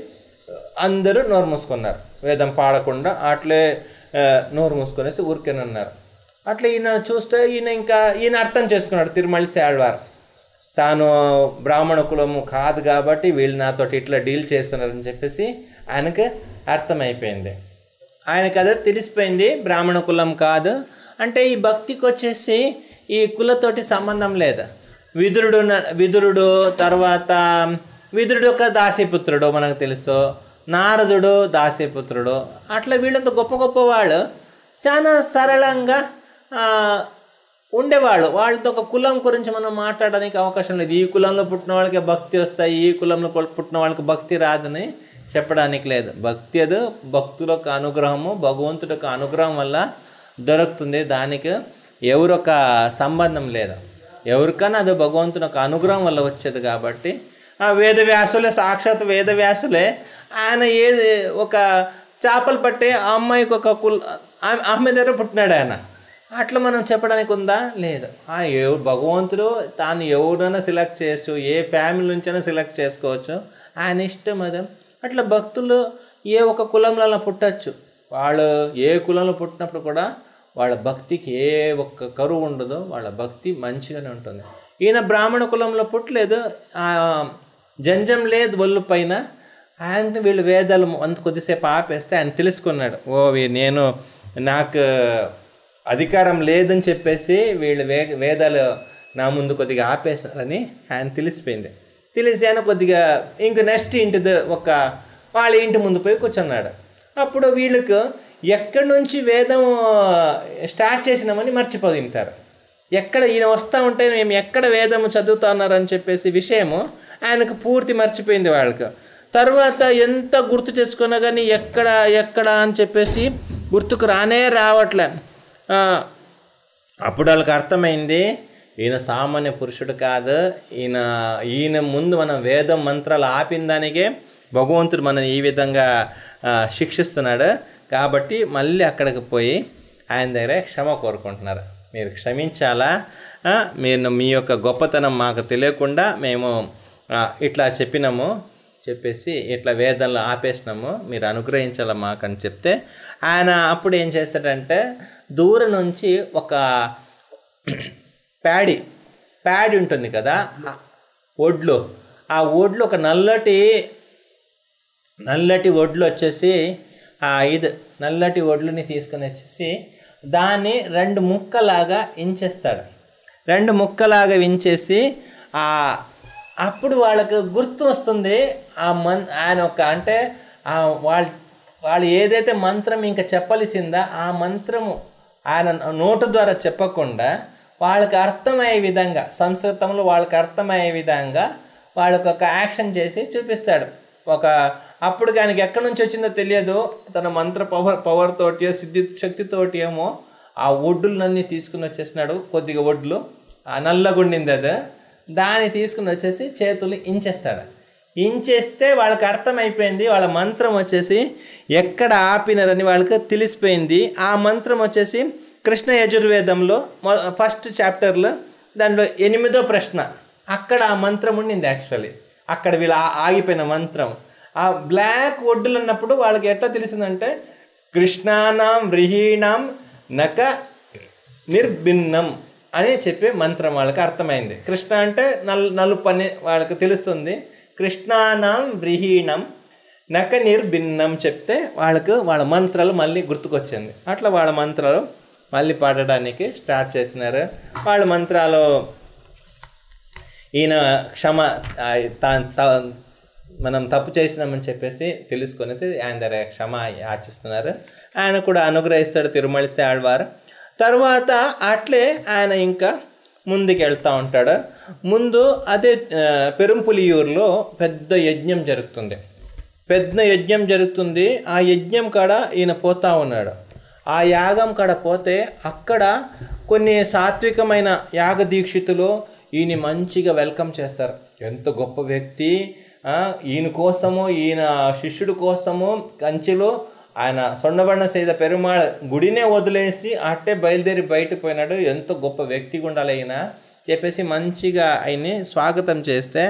అందరూ నోరు మూసుకున్నారు. వేదం పాడకుండా అట్లే నోరు మూసుకొనేసి ఊరికేనన్నారు అట్లా ఈయన చూస్తే ఈయన ఇంకా ఈయన అర్థం చేసుకున్నాడు తిరుమల శాళ్వార్ తాను బ్రాహ్మణ కులము కాదు కాబట్టి వీళ్ళు నాతో ఇట్లా డీల్ చేస్తున్నారని చెప్పేసి ఆయనకు అర్థమైపోయింది. ఆయనకు అదే తెలిసిపోయింది బ్రాహ్మణ కులం కాదు అంటే ఈ భక్తికి వచ్చేసి ఈ కులతోటి సంబంధం లేదు. విదురుడు విదురుడు తర్వాత విదురుడు ఒక దాసీపుత్రుడు మనకు తెలుసు. నారదుడు దాసీపుత్రుడు అట్లా వీళ్ళంతా గొప్ప గొప్ప వాళ్ళు. చాలా సరళంగా ఉండేవాళ్ళు. వాళ్ళతో ఒక కులం గురించి మనం మాట్లాడడానికి అవకాశం లేదు. ఈ కులంలో పుట్టిన వాళ్ళకి భక్తి వస్తాయి ఈ కులంలో పుట్టిన వాళ్ళకి భక్తి రాదని చెప్పడానికి లేదు. భక్తి అది భక్తుల యొక్క అనుగ్రహము భగవంతుడి యొక్క అనుగ్రహం వల్ల దొరుకుతుంది. దానికి ఎవరొక సంబంధం లేదు. ఎవరికైనా అది భగవంతుని ఒక అనుగ్రహం వల్ల వచ్చేది కాబట్టి ఆ వేదవ్యాసులే సాక్షాత్ వేదవ్యాసులే ఆయన ఏది ఒక చేపలు పట్టే ఆ అమ్మాయికి ఒక కుల్ ఆమె ఆమె దగ్గర పుట్టినాడు ఆయన. అట్లా మనం చెప్పడానికి ఉందా? లేదు. ఎవరు భగవంతుడు తాను ఎవరైనా సెలెక్ట్ చేయొచ్చు ఏ ఫ్యామిలీ నుంచైనా సెలెక్ట్ చేసుకోవచ్చు. ఆయన ఇష్టం అది. అట్లా భక్తులు ఏ ఒక కులంలో పుట్టచ్చు. వాళ్ళు ఏ కులంలో పుట్టినప్పుడు కూడా వాళ్ళ భక్తికి ఏ ఒక్క కరువు ఉండదో. వాళ్ళ భక్తి మంచిగానే ఉంటుంది. ఈయన బ్రాహ్మణ కులంలో పుట్టలేదు. ఆ జంజం లేదు ఒళ్ళు పైన. ఆయన వీళ్ళు వేదాలు అంత కొద్దిసేపు ఆపేస్తే ఆయన తెలుసుకున్నాడు. ఓ నేను నాకు అధికారం లేదని చెప్పేసి వీళ్ళు వే వేదాలు నా ముందు కొద్దిగా ఆపేశారని ఆయన తెలిసిపోయింది. తెలిసి ఆయన కొద్దిగా ఇంక నెక్స్ట్ ఇంటిది ఒక వాళ్ళ ఇంటి ముందు పోయి కూర్చున్నాడు. అప్పుడు వీళ్ళకు ఎక్కడి నుంచి వేదం స్టార్ట్ చేసినామని మర్చిపోయింటారు ఎక్కడ ఈయన వస్తూ ఉంటే మేము ఎక్కడ వేదము చదువుతా ఉన్నారని చెప్పేసి విషయము ఆయనకు పూర్తి మర్చిపోయింది వాళ్ళకు. తర్వాత ఎంత గుర్తు తెచ్చుకున్నా కానీ ఎక్కడ ఎక్కడ అని చెప్పేసి గుర్తుకు రానే రావట్లే. అప్పుడు వాళ్ళకి అర్థమైంది ఈయన సామాన్య పురుషుడు కాదు ఈయన ఈయన ముందు మనం వేదం మంత్రాలు ఆపిన దానికే భగవంతుడు మనం ఈ విధంగా శిక్షిస్తున్నాడు. కాబట్టి మళ్ళీ అక్కడికి పోయి ఆయన దగ్గర క్షమ కోరుకుంటున్నారు. మీరు క్షమించాలా? మీరు మీ యొక్క గొప్పతనం మాకు తెలియకుండా మేము ఇట్లా చెప్పినాము. చెప్పేసి ఇట్లా వేదంలో ఆపేసినాము మీరు అనుగ్రహించాలా మాకు అని చెప్తే ఆయన అప్పుడు ఏం చేస్తాడంటే దూరం నుంచి ఒక ప్యాడీ ప్యాడీ ఉంటుంది కదా ఒడ్లు ఆ ఒడ్లు ఒక నల్లటి నల్లటి ఒడ్లు వచ్చేసి ఆ ఇది నల్లటి ఒడ్లుని తీసుకొని వచ్చేసి దాన్ని రెండు ముక్కలాగా ఇంచేస్తాడు. రెండు ముక్కలాగా వించేసి ఆ అప్పుడు వాళ్ళకు గుర్తు వస్తుంది ఆ మన్ ఆయన ఒక అంటే వాళ్ళ వాళ్ళు ఏదైతే మంత్రం ఇంకా చెప్పాల్సిందా ఆ మంత్రము ఆయన నోటు ద్వారా చెప్పకుండా వాళ్ళకి అర్థమయ్యే విధంగా సంస్కృతంలో వాళ్ళకి అర్థమయ్యే విధంగా వాళ్ళకి ఒక యాక్షన్ చేసి చూపిస్తాడు. ఒక అప్పుడు ఆయనకి ఎక్కడి నుంచి వచ్చిందో తెలియదు తన మంత్ర పవర్ పవర్ తోటి సిద్ధి శక్తితోటి ఏమో ఆ ఒడ్డులన్నీ తీసుకుని వచ్చేసినాడు కొద్దిగా ఒడ్లు ఆ నల్లగుండింది అది దాన్ని తీసుకుని వచ్చేసి చేతులు ఇంచేస్తాడు. ఇంచేస్తే వాళ్ళకి అర్థమైపోయింది వాళ్ళ మంత్రం వచ్చేసి ఎక్కడ ఆపినారని వాళ్ళకి తెలిసిపోయింది. ఆ మంత్రం వచ్చేసి కృష్ణ యజుర్వేదంలో ఫస్ట్ చాప్టర్లో దాంట్లో ఎనిమిదో ప్రశ్న. అక్కడ ఆ మంత్రం ఉండింది యాక్చువల్లీ. అక్కడ వీళ్ళు ఆ- ఆగిపోయిన మంత్రం. ఆ బ్లాక్ ఒడ్డులు అన్నప్పుడు వాళ్ళకి ఎట్లా తెలిసిందంటే కృష్ణానాం వ్రీహీణాం నక నిర్భిన్నం అని చెప్పే మంత్రం వాళ్ళకి అర్థమైంది. కృష్ణ అంటే నల్ నలుపు అని వాళ్ళకి తెలుస్తుంది. కృష్ణానాం వ్రీహీణం నక నిర్భిన్నం చెప్తే వాళ్ళకు వాళ్ళ మంత్రాలు మళ్ళీ గుర్తుకొచ్చింది. అట్లా వాళ్ళ మంత్రాలు మళ్ళీ పాడడానికి స్టార్ట్ చేసినారు. వాళ్ళ మంత్రాలు ఈయన క్షమ మనం తప్పు చేసినామని చెప్పేసి తెలుసుకొని ఆయన దగ్గర క్షమ యాచిస్తున్నారు. ఆయన కూడా అనుగ్రహిస్తాడు తిరుమలిస్తే ఆళ్వారు తర్వాత అట్లే ఆయన ఇంకా ముందుకు వెళ్తూ ఉంటాడు. ముందు అదే పెరుంపులియూరులో పెద్ద యజ్ఞం జరుగుతుంది. పెద్ద యజ్ఞం జరుగుతుంది. ఆ యజ్ఞం కాడ ఈయన పోతా ఉన్నాడు. ఆ యాగం కాడ పోతే అక్కడ కొన్ని సాత్వికమైన యాగ దీక్షితులు ఈయన మంచిగా వెల్కమ్ చేస్తారు. ఎంత గొప్ప వ్యక్తి ఈయన కోసము ఈయన శిష్యుడి కోసము కంచిలో ఆయన సొండబండ సేద పెరుమాళ్ గుడినే వదిలేసి అట్టే బయలుదేరి బయట పోయినాడు. ఎంత గొప్ప వ్యక్తిగా ఉండాలి ఈయన చెప్పేసి మంచిగా ఆయన్ని స్వాగతం చేస్తే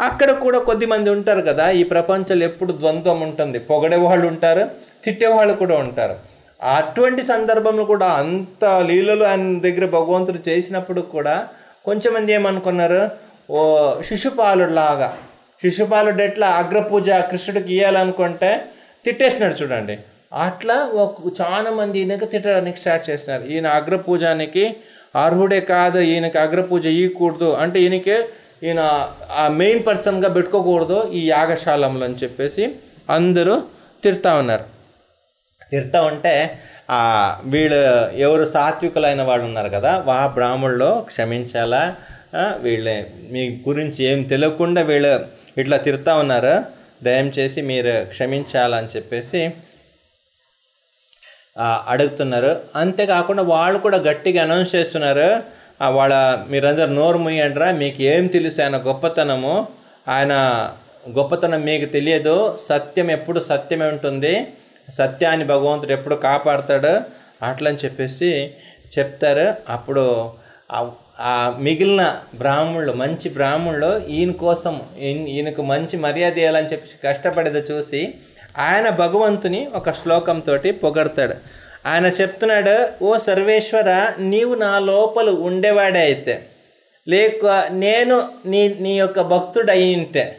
అక్కడ కూడా కొద్దిమంది ఉంటారు కదా. ఈ ప్రపంచంలో ఎప్పుడు ద్వంద్వం ఉంటుంది. పొగడే వాళ్ళు ఉంటారు తిట్టే వాళ్ళు కూడా ఉంటారు. అటువంటి సందర్భంలో కూడా అంత లీలలు ఆయన దగ్గర భగవంతుడు చేసినప్పుడు కూడా కొంచెం మంది ఏమనుకున్నారు? ఓ శిశుపాలుడు లాగా శిశుపాలుడు ఎట్లా అగ్రపూజ కృష్ణుడికి ఇవ్వాలనుకుంటే తిట్టేసినాడు చూడండి. అట్లా ఒక చాలా మంది ఈయనకి తిట్టడానికి స్టార్ట్ చేసినారు. ఈయన అగ్రపూజానికి అర్హుడే కాదు ఈయనకి అగ్రపూజ ఇవ్వకూడదు అంటే ఈయనకి ఈయన ఆ మెయిన్ పర్సన్గా పెట్టుకోకూడదు ఈ యాగశాలంలో అని చెప్పేసి అందరూ తిడతా ఉన్నారు. తిడతా ఉంటే వీళ్ళు ఎవరు సాత్వికులైన వాళ్ళు ఉన్నారు కదా వా బ్రాహ్మణులు క్షమించాలా? వీళ్ళ వీళ్ళే మీ గురించి ఏం తెలియకుండా వీళ్ళు ఇట్లా తిడతా ఉన్నారు. దయచేసి మీరు క్షమించాలని చెప్పేసి అడుగుతున్నారు. అంతేకాకుండా వాళ్ళు కూడా గట్టిగా అనౌన్స్ చేస్తున్నారు. వాళ్ళ మీరందరూ నోరు ముయ్యండ్రా మీకు ఏం తెలుసు ఆయన గొప్పతనము? ఆయన గొప్పతనం మీకు తెలియదు. సత్యం ఎప్పుడు సత్యమే ఉంటుంది. సత్యాన్ని భగవంతుడు ఎప్పుడు కాపాడతాడు. అట్లని చెప్పేసి చెప్తారు. అప్పుడు ఆ- మిగిలిన బ్రాహ్మణులు మంచి బ్రాహ్మణులు ఈయన కోసం ఈయనకు మంచి మర్యాద ఇవ్వాలని చెప్పి కష్టపడేది చూసి ఆయన భగవంతుని ఒక శ్లోకంతో పొగడతాడు. ఆయన చెప్తున్నాడు ఓ సర్వేశ్వర నీవు నా లోపల ఉండేవాడే అయితే. లేక నేను నీ నీ యొక్క భక్తుడు అయింటే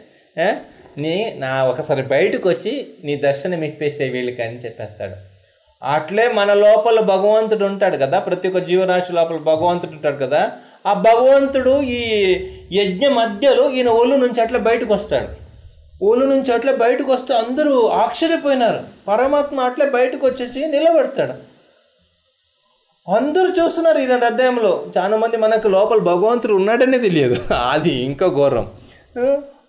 నీ నా ఒకసారి బయటకు వచ్చి నీ దర్శనం ఇప్పేసే వీళ్ళకి అని చెప్పేస్తాడు. అట్లే మన లోపల భగవంతుడు ఉంటాడు కదా ప్రతి ఒక్క జీవరాశి లోపల భగవంతుడు ఉంటాడు కదా ఆ భగవంతుడు ఈ యజ్ఞ మధ్యలో ఈయన ఒళ్ళు నుంచి అట్లా బయటకు వస్తాడు. ఒళ్ళు నుంచి అట్లా బయటకు వస్తే అందరూ ఆశ్చర్యపోయినారు. పరమాత్మ అట్లే బయటకు వచ్చేసి నిలబెడతాడు. అందరూ చూస్తున్నారు ఈయన హృదయంలో. చాలామంది మనకు లోపల భగవంతుడు ఉన్నాడనే తెలియదు. అది ఇంకా ఘోరం.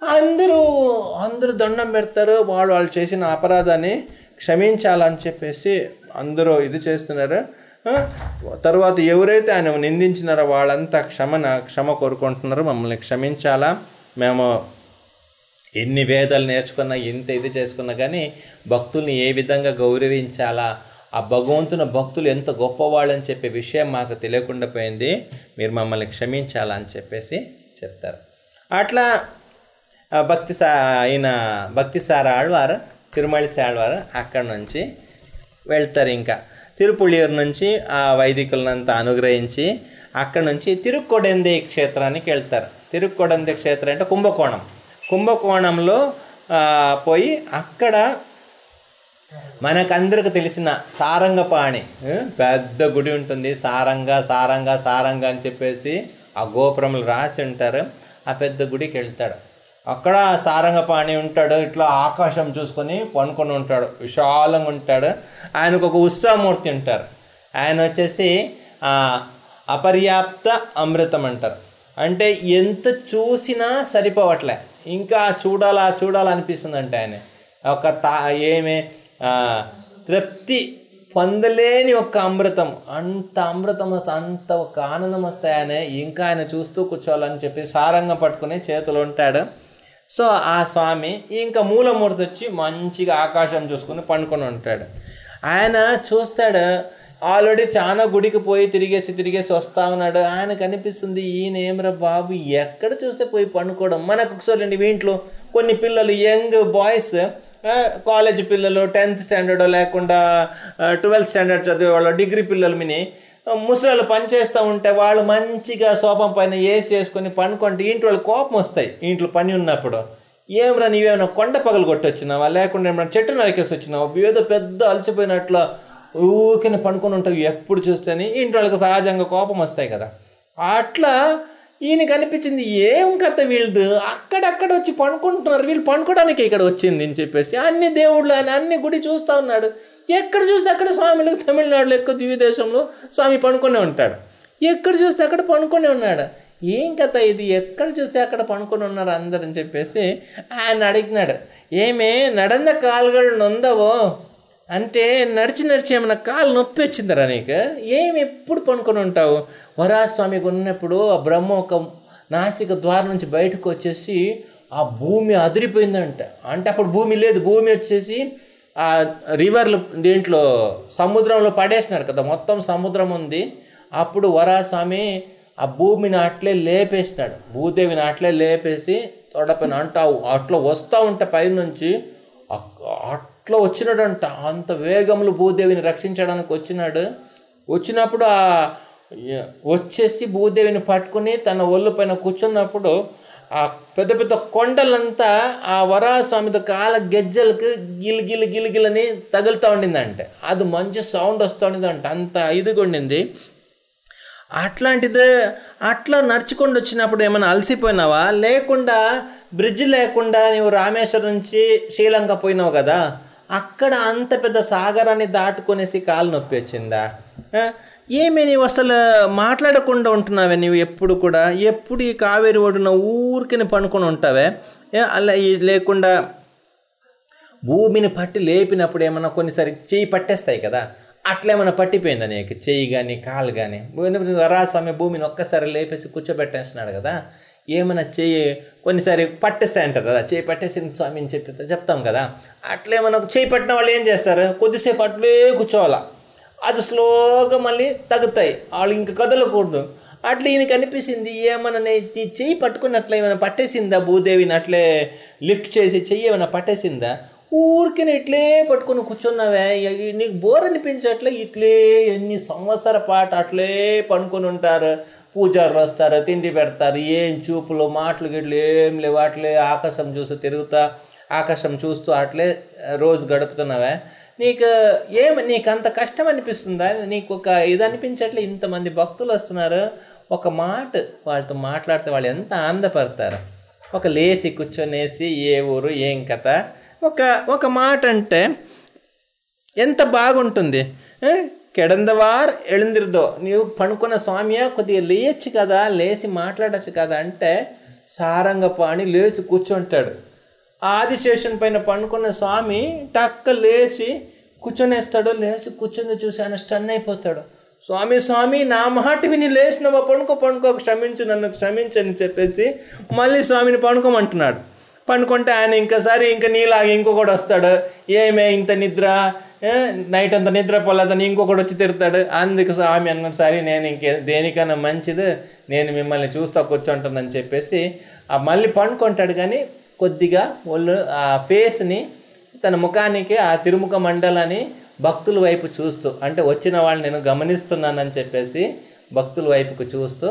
అందరూ అందరూ దండం పెడతారు. వాళ్ళు వాళ్ళు చేసిన అపరాధాన్ని క్షమించాలని చెప్పేసి అందరూ ఇది చేస్తున్నారు. తర్వాత ఎవరైతే ఆయన నిందించినారో వాళ్ళంతా క్షమన క్షమ కోరుకుంటున్నారో. మమ్మల్ని క్షమించాలా? మేము ఎన్ని వేదాలు నేర్చుకున్నా ఎంత ఇది చేసుకున్నా కానీ భక్తుల్ని ఏ విధంగా గౌరవించాలా? ఆ భగవంతుని భక్తులు ఎంత గొప్పవాళ్ళని చెప్పే విషయం మాకు తెలియకుండా పోయింది. మీరు మమ్మల్ని క్షమించాలా అని చెప్పేసి చెప్తారు. అట్లా భక్తి సా ఆయన భక్తి సార ఆళ్వారు తిరుమల ఆళ్వారు అక్కడ నుంచి వెళ్తారు ఇంకా. తిరుపుళ్ళూరు నుంచి ఆ వైదికులనంతా అనుగ్రహించి అక్కడ నుంచి తిరుక్కొడంది క్షేత్రానికి వెళ్తారు. తిరుక్కొడంది క్షేత్రం అంటే కుంభకోణం. కుంభకోణంలో పోయి అక్కడ మనకందరికి తెలిసిన సారంగపాణి పెద్ద గుడి ఉంటుంది. సారంగ సారంగ సారంగ అని చెప్పేసి ఆ గోపురములు రాసి ఉంటారు. ఆ పెద్ద గుడికి వెళ్తాడు. అక్కడ సారంగపాణి ఉంటాడు ఇట్లా ఆకాశం చూసుకొని పనుకొని ఉంటాడు విశాలంగా ఉంటాడు. ఆయనకు ఒక ఉత్సవమూర్తి ఉంటారు. ఆయన వచ్చేసి అపర్యాప్త అమృతం అంటారు. అంటే ఎంత చూసినా సరిపోవట్లే. ఇంకా చూడాలా చూడాలనిపిస్తుంది అంటే ఆయన. ఒక తా ఏమి తృప్తి పొందలేని ఒక అమృతం. అంత అమృతం వస్తే అంత ఒక ఆనందం వస్తాయని. ఇంకా ఆయన చూస్తూ కూర్చోవాలని చెప్పి సారంగా పట్టుకుని చేతులు ఉంటాడు. సో ఆ స్వామి ఇంకా మూలమూర్తి వచ్చి మంచిగా ఆకాశం చూసుకుని పండుకొని ఉంటాడు. ఆయన చూస్తాడు ఆల్రెడీ చాలా గుడికి పోయి తిరిగేసి తిరిగేసి వస్తా ఉన్నాడు. ఆయన కనిపిస్తుంది ఈయన ఏమరా బాబు ఎక్కడ చూస్తే పోయి పండుకోవడం? మనకు ఒకసారి ఇంట్లో కొన్ని పిల్లలు యంగ్ బాయ్స్ కాలేజ్ పిల్లలు టెన్త్ స్టాండర్డ్ లేకుండా ట్వెల్త్ స్టాండర్డ్ చదివే వాళ్ళు డిగ్రీ పిల్లలు మిని ముసలాళ్ళు పని చేస్తూ ఉంటే వాళ్ళు మంచిగా సోపం పైన ఏసి వేసుకొని పనుకుంటే ఇంటి వాళ్ళు కోపం వస్తాయి. ఇంట్లో పని ఉన్నప్పుడు ఏమరా నీవేమైనా కొండ పగలు కొట్టొచ్చినావా? లేకుండా ఏమైనా చెట్టు నరికేసి వచ్చినావా? ఏదో పెద్ద అలసిపోయినట్లు ఊకిన పనుకొని ఉంటావు. ఎప్పుడు చూస్తేనే ఇంటి వాళ్ళకి సహజంగా కోపం వస్తాయి కదా. అట్లా ఈయన కనిపించింది ఏం కథ వీళ్ళు అక్కడక్కడ వచ్చి పనుకుంటున్నారు వీళ్ళు పనుకోవడానికి ఇక్కడ వచ్చింది అని చెప్పేసి అన్ని దేవుళ్ళు అని అన్ని గుడి చూస్తూ ఉన్నాడు. ఎక్కడ చూస్తే అక్కడ స్వామిలు తమిళనాడులో ఎక్కువ దివ్య స్వామి పనుకొనే ఉంటాడు. ఎక్కడ చూస్తే అక్కడ పనుకొని ఉన్నాడు. ఏం కథ ఇది? ఎక్కడ చూస్తే అక్కడ పనుకొని ఉన్నారు అందరు అని చెప్పేసి ఆయన అడిగినాడు. ఏమే నడంద కాలుగళ్ళు నొందవో? అంటే నడిచి నడిచి ఏమైనా కాలు నొప్పి వచ్చిందరా నీకు? ఏమి ఎప్పుడు పనుకొని ఉంటావు? వరాస్వామికి ఉన్నప్పుడు ఆ బ్రహ్మ ఒక నాసిక ద్వారం నుంచి బయటకు వచ్చేసి ఆ భూమి అదిరిపోయిందంట. అంటే అప్పుడు భూమి లేదు. భూమి వచ్చేసి ఆ రివర్లు దీంట్లో సముద్రంలో పడేసినారు కదా మొత్తం సముద్రం ఉంది. అప్పుడు వరాస్వామి ఆ భూమిని అట్లే లేపేసినాడు. భూదేవిని అట్లే లేపేసి తొడపైన అంటావు అట్లా వస్తూ ఉంట పైనుంచి అట్లా వచ్చినాడంట. అంత వేగంలో భూదేవిని రక్షించడానికి వచ్చినాడు. వచ్చినప్పుడు ఆ వచ్చేసి భూదేవిని పట్టుకుని తన ఒళ్ళు పైన కూర్చున్నప్పుడు ఆ పెద్ద పెద్ద కొండలంతా ఆ వరాస్వామితో కాల గెజ్జలకు గిల్ గిల్ గిల్ అని తగులుతూ ఉండిందంటే. అది మంచి సౌండ్ వస్తూ ఉండిందంట. అంత ఇదిగా ఉండింది. అట్లాంటిదే అట్లా నడుచుకుంటూ వచ్చినప్పుడు ఏమైనా అలసిపోయినావా? లేకుండా బ్రిడ్జ్ లేకుండా నువ్వు రామేశ్వరం నుంచి శ్రీలంక పోయినావు కదా అక్కడ అంత పెద్ద సాగరాన్ని దాటుకునేసి కాలు నొప్పి వచ్చిందా? ఏమే నీవు అసలు మాట్లాడకుండా ఉంటున్నావే నీవు ఎప్పుడు కూడా? ఎప్పుడు ఈ కావేరి ఒడిన ఊరికిని పనుకొని ఉంటావే? అలా లేకుండా భూమిని పట్టి లేపినప్పుడు ఏమన్నా కొన్నిసారి చేయి పట్టేస్తాయి కదా? అట్లేమైనా పట్టిపోయిందా నీకు? చెయ్యి కానీ కాలు కానీ వరాస్వామి భూమిని ఒక్కసారి లేపేసి కూర్చోబెట్టేస్తున్నాడు కదా? ఏమైనా చెయ్యి కొన్నిసారి పట్టేస్తాయి అంటారు కదా? చేయి పట్టేసింది స్వామి అని చెప్పి చెప్తాం కదా? అట్లేమైనా చేయి పట్టిన వాళ్ళు ఏం చేస్తారు? కొద్దిసేపు అట్లే కూర్చోవాలా? అది స్లోగా మళ్ళీ తగ్గుతాయి. వాళ్ళు ఇంక కదలకూడదు. అట్లా ఈయనకి అనిపిస్తుంది ఏమన్నా చెయ్యి పట్టుకున్నట్లే ఏమైనా పట్టేసిందా? భూదేవిని అట్లే లిఫ్ట్ చేసి చెయ్యి ఏమైనా పట్టేసిందా? ఊరికే ఇట్లే పట్టుకుని కూర్చున్నావే. నీకు బోర్ అనిపించట్లే? ఇట్లే ఎన్ని సంవత్సర పాటు అట్లే పనుకొని ఉంటారు. పూజారులు వస్తారు తిండి పెడతారు ఏం చూపులు మాటలు గిట్లు ఏం లేవు. అట్లే ఆకాశం చూస్తూ తిరుగుతా ఆకాశం చూస్తూ అట్లే రోజు గడుపుతున్నావే. నీకు ఏం నీకు అంత కష్టం అనిపిస్తుందా? నీకు ఒక ఇది అనిపించట్లే? ఇంతమంది భక్తులు వస్తున్నారు. ఒక మాట వాళ్ళతో మాట్లాడితే వాళ్ళు ఎంత ఆనందపడతారు? ఒక లేసి కూర్చొనేసి ఏ ఊరు ఏం కథ? ఒక ఒక మాట అంటే ఎంత బాగుంటుంది? కెడందవార్ ఎళందిరదో నీవు పనుకున్న స్వామియా కొద్దిగా లేయచ్చు కదా లేచి మాట్లాడచ్చు కదా అంటే సారంగపాణి లేచి కూర్చుంటాడు. ఆదిశేషన్ పైన పనుకున్న స్వామి టక్క లేచి కూర్చొనేస్తాడు లేచి కూర్చొని చూసి ఆయన స్టన్ అయిపోతాడు. స్వామి స్వామి నా మాట విని లేచినవా? పండుకో పండుకో క్షమించు నన్ను క్షమించని చెప్పేసి మళ్ళీ స్వామిని పండుకోమంటున్నాడు. పండుకుంటే ఆయన ఇంకోసారి ఇంకా నీలాగా ఇంకొకటి వస్తాడు. ఏమే ఇంత నిద్ర? నైట్ అంత నిద్ర పోలేదని ఇంకొకటి వచ్చి తిడతాడు. అందుకు స్వామి అన్న సరే నేను ఇంకే దేనికన్నా మంచిది. నేను మిమ్మల్ని చూస్తా కూర్చుంటానని చెప్పేసి మళ్ళీ పండుకుంటాడు కానీ కొద్దిగా ఒళ్ళు ఆ ఫేస్ని తన ముఖానికి ఆ తిరుముఖ మండలని భక్తుల వైపు చూస్తూ అంటే వచ్చిన వాళ్ళు నేను గమనిస్తున్నానని చెప్పేసి భక్తుల వైపుకు చూస్తూ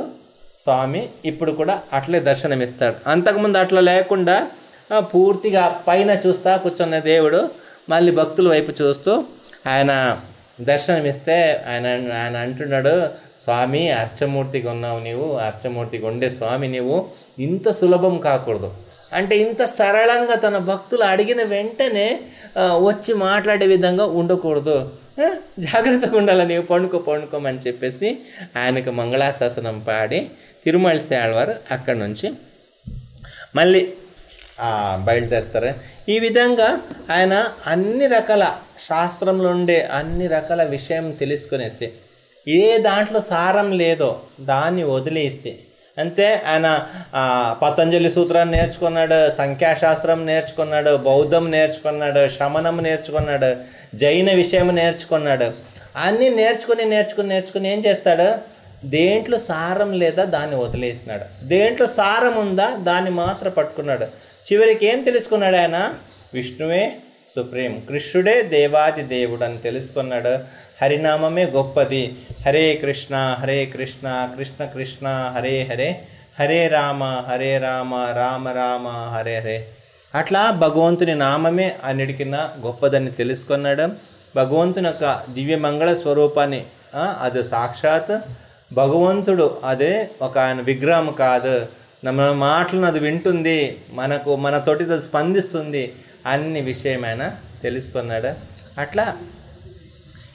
స్వామి ఇప్పుడు కూడా అట్లే దర్శనమిస్తాడు. అంతకుముందు అట్లా లేకుండా పూర్తిగా పైన చూస్తా కూర్చున్న దేవుడు మళ్ళీ భక్తుల వైపు చూస్తూ ఆయన దర్శనమిస్తే ఆయన ఆయన అంటున్నాడు స్వామి అర్చమూర్తిగా ఉన్నావు నీవు అర్చమూర్తిగా ఉండే స్వామి నీవు ఇంత సులభం కాకూడదు. అంటే ఇంత సరళంగా తన భక్తులు అడిగిన వెంటనే వచ్చి మాట్లాడే విధంగా ఉండకూడదు. జాగ్రత్తగా ఉండాలి నీవు పండుకో పండుకోమని చెప్పేసి ఆయనకు మంగళాశాసనం పాడి తిరుమల సేళ్వారు అక్కడి నుంచి మళ్ళీ బయలుదేరుతారు. ఈ విధంగా ఆయన అన్ని రకాల శాస్త్రంలో ఉండే అన్ని రకాల విషయం తెలుసుకునేసి ఏ దాంట్లో సారం లేదో దాన్ని వదిలేసి అంతే ఆయన పతంజలి సూత్రాన్ని నేర్చుకున్నాడు సంఖ్యాశాస్త్రం నేర్చుకున్నాడు బౌద్ధం నేర్చుకున్నాడు శమనం నేర్చుకున్నాడు జైన విషయం నేర్చుకున్నాడు. అన్నీ నేర్చుకుని నేర్చుకుని నేర్చుకుని ఏం చేస్తాడు? దేంట్లో సారం లేదా దాన్ని వదిలేసినాడు. దేంట్లో సారం ఉందా దాన్ని మాత్రం పట్టుకున్నాడు. చివరికి ఏం తెలుసుకున్నాడు ఆయన? విష్ణువే సుప్రీం కృష్ణుడే దేవాది దేవుడు అని తెలుసుకున్నాడు. హరినామమే గొప్పది. హరే కృష్ణ హరే కృష్ణ కృష్ణ కృష్ణ హరే హరే హరే రామ హరే రామ రామ రామ హరే హరే. అట్లా భగవంతుని నామమే అన్నిటికన్నా గొప్పదని తెలుసుకున్నాడు భగవంతుని యొక్క దివ్య మంగళ స్వరూపాన్ని అది సాక్షాత్ భగవంతుడు అదే ఒక ఆయన విగ్రహం కాదు. మన మాటలను అది వింటుంది మనకు మన అది స్పందిస్తుంది అన్ని విషయమైన తెలుసుకున్నాడు. అట్లా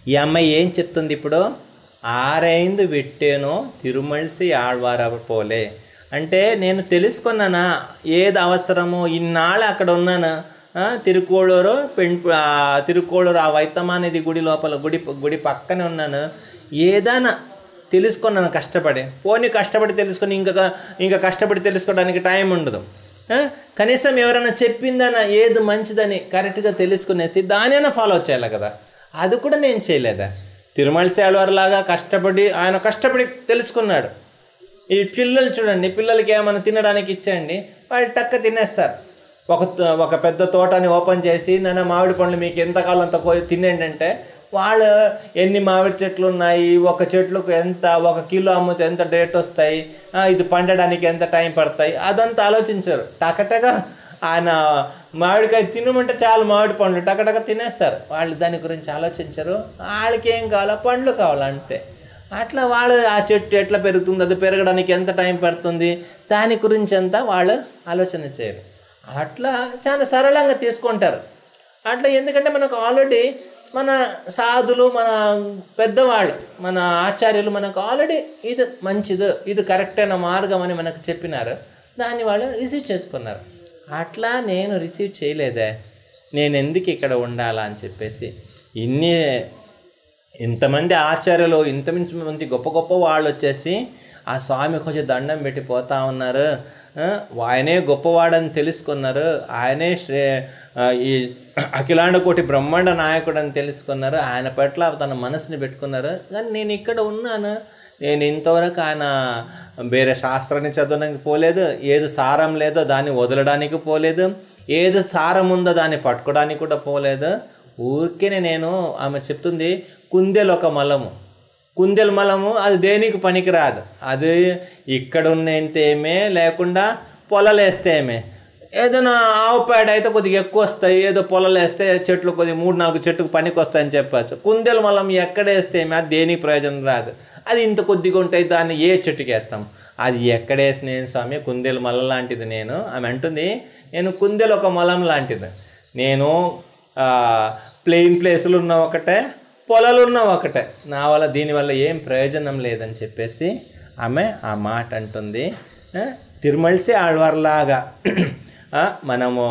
ఈ అమ్మాయి ఏం చెప్తుంది ఇప్పుడు? ఆరైందు విట్టేనో తిరుమల్సి ఆళ్వార పోలే. అంటే నేను తెలుసుకున్నానా ఏది అవసరమో ఇన్నాళ్ళు అక్కడ ఉన్నాను? ఆ, తిరుకోళూరు పెన్ ఆ, తిరుకోళూరు ఆ గుడి లోపల గుడి గుడి పక్కనే ఉన్నాను. ఏదైనా తెలుసుకున్నాను కష్టపడి. పోనీ కష్టపడి తెలుసుకొని ఇంకా ఇంకా కష్టపడి తెలుసుకోవడానికి టైం ఉండదు. కనీసం ఎవరైనా చెప్పిందన ఏది మంచిదని కరెక్ట్గా తెలుసుకునేసి దానైనా ఫాలో చేయాలి కదా. అది కూడా నేను చేయలేదా? తిరుమల చేలవారిలాగా కష్టపడి ఆయన కష్టపడి తెలుసుకున్నాడు. ఈ పిల్లలు చూడండి పిల్లలకి ఏమైనా తినడానికి ఇచ్చేయండి వాళ్ళు టక్క తినేస్తారు. ఒక ఒక పెద్ద తోటని ఓపెన్ చేసి నాన్న మామిడి పండ్లు మీకు ఎంతకాలం అంత కో తినేయండి అంటే వాళ్ళు ఎన్ని మామిడి చెట్లు ఉన్నాయి ఒక చెట్లకు ఎంత ఒక కిలో అమ్మితే ఎంత రేట్ వస్తాయి ఇది పండడానికి ఎంత టైం పడతాయి అదంతా ఆలోచించారు. టకటగా ఆయన మామిడికాయ తినమంటే చాలు మామిడి పండ్లు టకటక తినేస్తారు. వాళ్ళు దాని గురించి ఆలోచించరు. వాళ్ళకి ఏం కావాలో పండ్లు కావాలంతే. అట్లా వాళ్ళు ఆ చెట్టు ఎట్లా పెరుగుతుంది అది పెరగడానికి ఎంత టైం పడుతుంది దాని గురించి అంతా వాళ్ళు ఆలోచన చేయరు. అట్లా చాలా సరళంగా తీసుకుంటారు. అట్లా ఎందుకంటే మనకు ఆల్రెడీ మన సాధులు మన పెద్దవాళ్ళు మన ఆచార్యులు మనకు ఆల్రెడీ ఇది మంచిది ఇది కరెక్ట్ అయిన మార్గం అని మనకు చెప్పినారు. దాన్ని వాళ్ళు రిసీవ్ చేసుకున్నారు. అట్లా నేను రిసీవ్ చేయలేదే. నేను ఎందుకు ఇక్కడ ఉండాలా అని చెప్పేసి. ఇన్ని ఇంతమంది ఆచార్యులు ఇంతమంది గొప్ప గొప్ప వాళ్ళు వచ్చేసి ఆ స్వామి కొంచెం దండం పెట్టి పోతా ఉన్నారు. ఆయనే గొప్పవాడని తెలుసుకున్నారు. ఆయనే శ్రే ఈ అఖిలాండ కోటి బ్రహ్మాండ నాయకుడు అని తెలుసుకున్నారు. ఆయన పట్ల తన మనసుని పెట్టుకున్నారు. కానీ నేను ఇక్కడ ఉన్నాను. నేను ఇంతవరకు ఆయన వేరే శాస్త్రాన్ని చదవడానికి పోలేదు. ఏది సారం లేదో దాన్ని వదలడానికి పోలేదు. ఏది సారం ఉందో దాన్ని పట్టుకోవడానికి కూడా పోలేదు. ఊరికే నేను ఆమె చెప్తుంది కుందెలు ఒక మలము. కుందెల మలము అది దేనికి పనికిరాదు. అది ఇక్కడ ఉన్నంతేమే లేకుండా పొలలేస్తేమే. ఏదైనా ఆవు పేడ అయితే కొద్దిగా ఎక్కువ వస్తాయి ఏదో పొలలు వేస్తే చెట్లు కొద్దిగా మూడు నాలుగు చెట్టుకు పనికి వస్తాయని చెప్పచ్చు. కుందెల మలం ఎక్కడ వేస్తేమే అది దేనికి ప్రయోజనం రాదు. అది ఇంత కొద్దిగా ఉంటాయి దాన్ని ఏ చెట్టుకి వేస్తాం అది ఎక్కడ వేసిన నేను స్వామి? కుందేలు మల లాంటిది నేను. ఆమె అంటుంది నేను కుందేలు ఒక మలం లాంటిది. నేను ప్లెయిన్ ప్లేసులు ఉన్న ఒకటే పొలాలు ఉన్న ఒకటే. నా వల్ల దీనివల్ల ఏం ప్రయోజనం లేదని చెప్పేసి ఆమె ఆ మాట అంటుంది. తిరుమలసి ఆళ్వార్లాగా మనము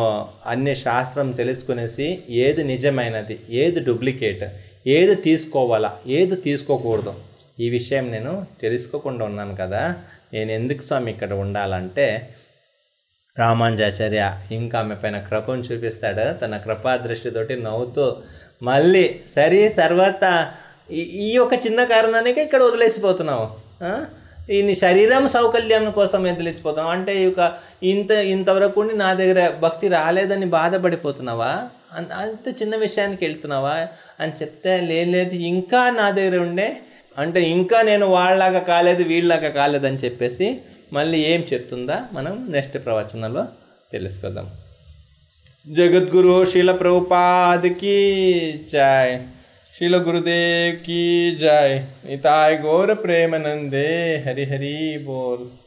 అన్ని శాస్త్రం తెలుసుకునేసి ఏది నిజమైనది ఏది డూప్లికేట్ ఏది తీసుకోవాలా ఏది తీసుకోకూడదు. ఈ విషయం నేను తెలుసుకోకుండా ఉన్నాను కదా. నేను ఎందుకు స్వామి ఇక్కడ ఉండాలంటే రామానుజాచార్య ఇంకా ఆమె పైన కృపను చూపిస్తాడు. తన కృపాదృష్టితోటి నవ్వుతూ మళ్ళీ సరే తర్వాత ఈ- ఈ ఒక చిన్న కారణానికి ఇక్కడ వదిలేసిపోతున్నావు. ఈ శరీరం సౌకల్యం కోసం వదిలేసిపోతున్నావు. అంటే ఈ యొక్క ఇంత ఇంతవరకు ఉండి నా దగ్గర భక్తి రాలేదని బాధపడిపోతున్నావా? అంత చిన్న విషయానికి వెళ్తున్నావా? అని చెప్తే లేదు ఇంకా నా దగ్గర ఉండే అంటే ఇంకా నేను వాళ్ళలాగా కాలేదు వీళ్ళలాగా కాలేదని చెప్పేసి మళ్ళీ ఏం చెప్తుందా మనం నెక్స్ట్ ప్రవచనంలో తెలుసుకుందాం. జగద్గురు శీల ప్రభుపాదికి జాయ్. శీల గురుదేవ్ కీ జాయ్. ఇతాయ్ గౌర ప్రేమనందే. హరి హరి బోల్.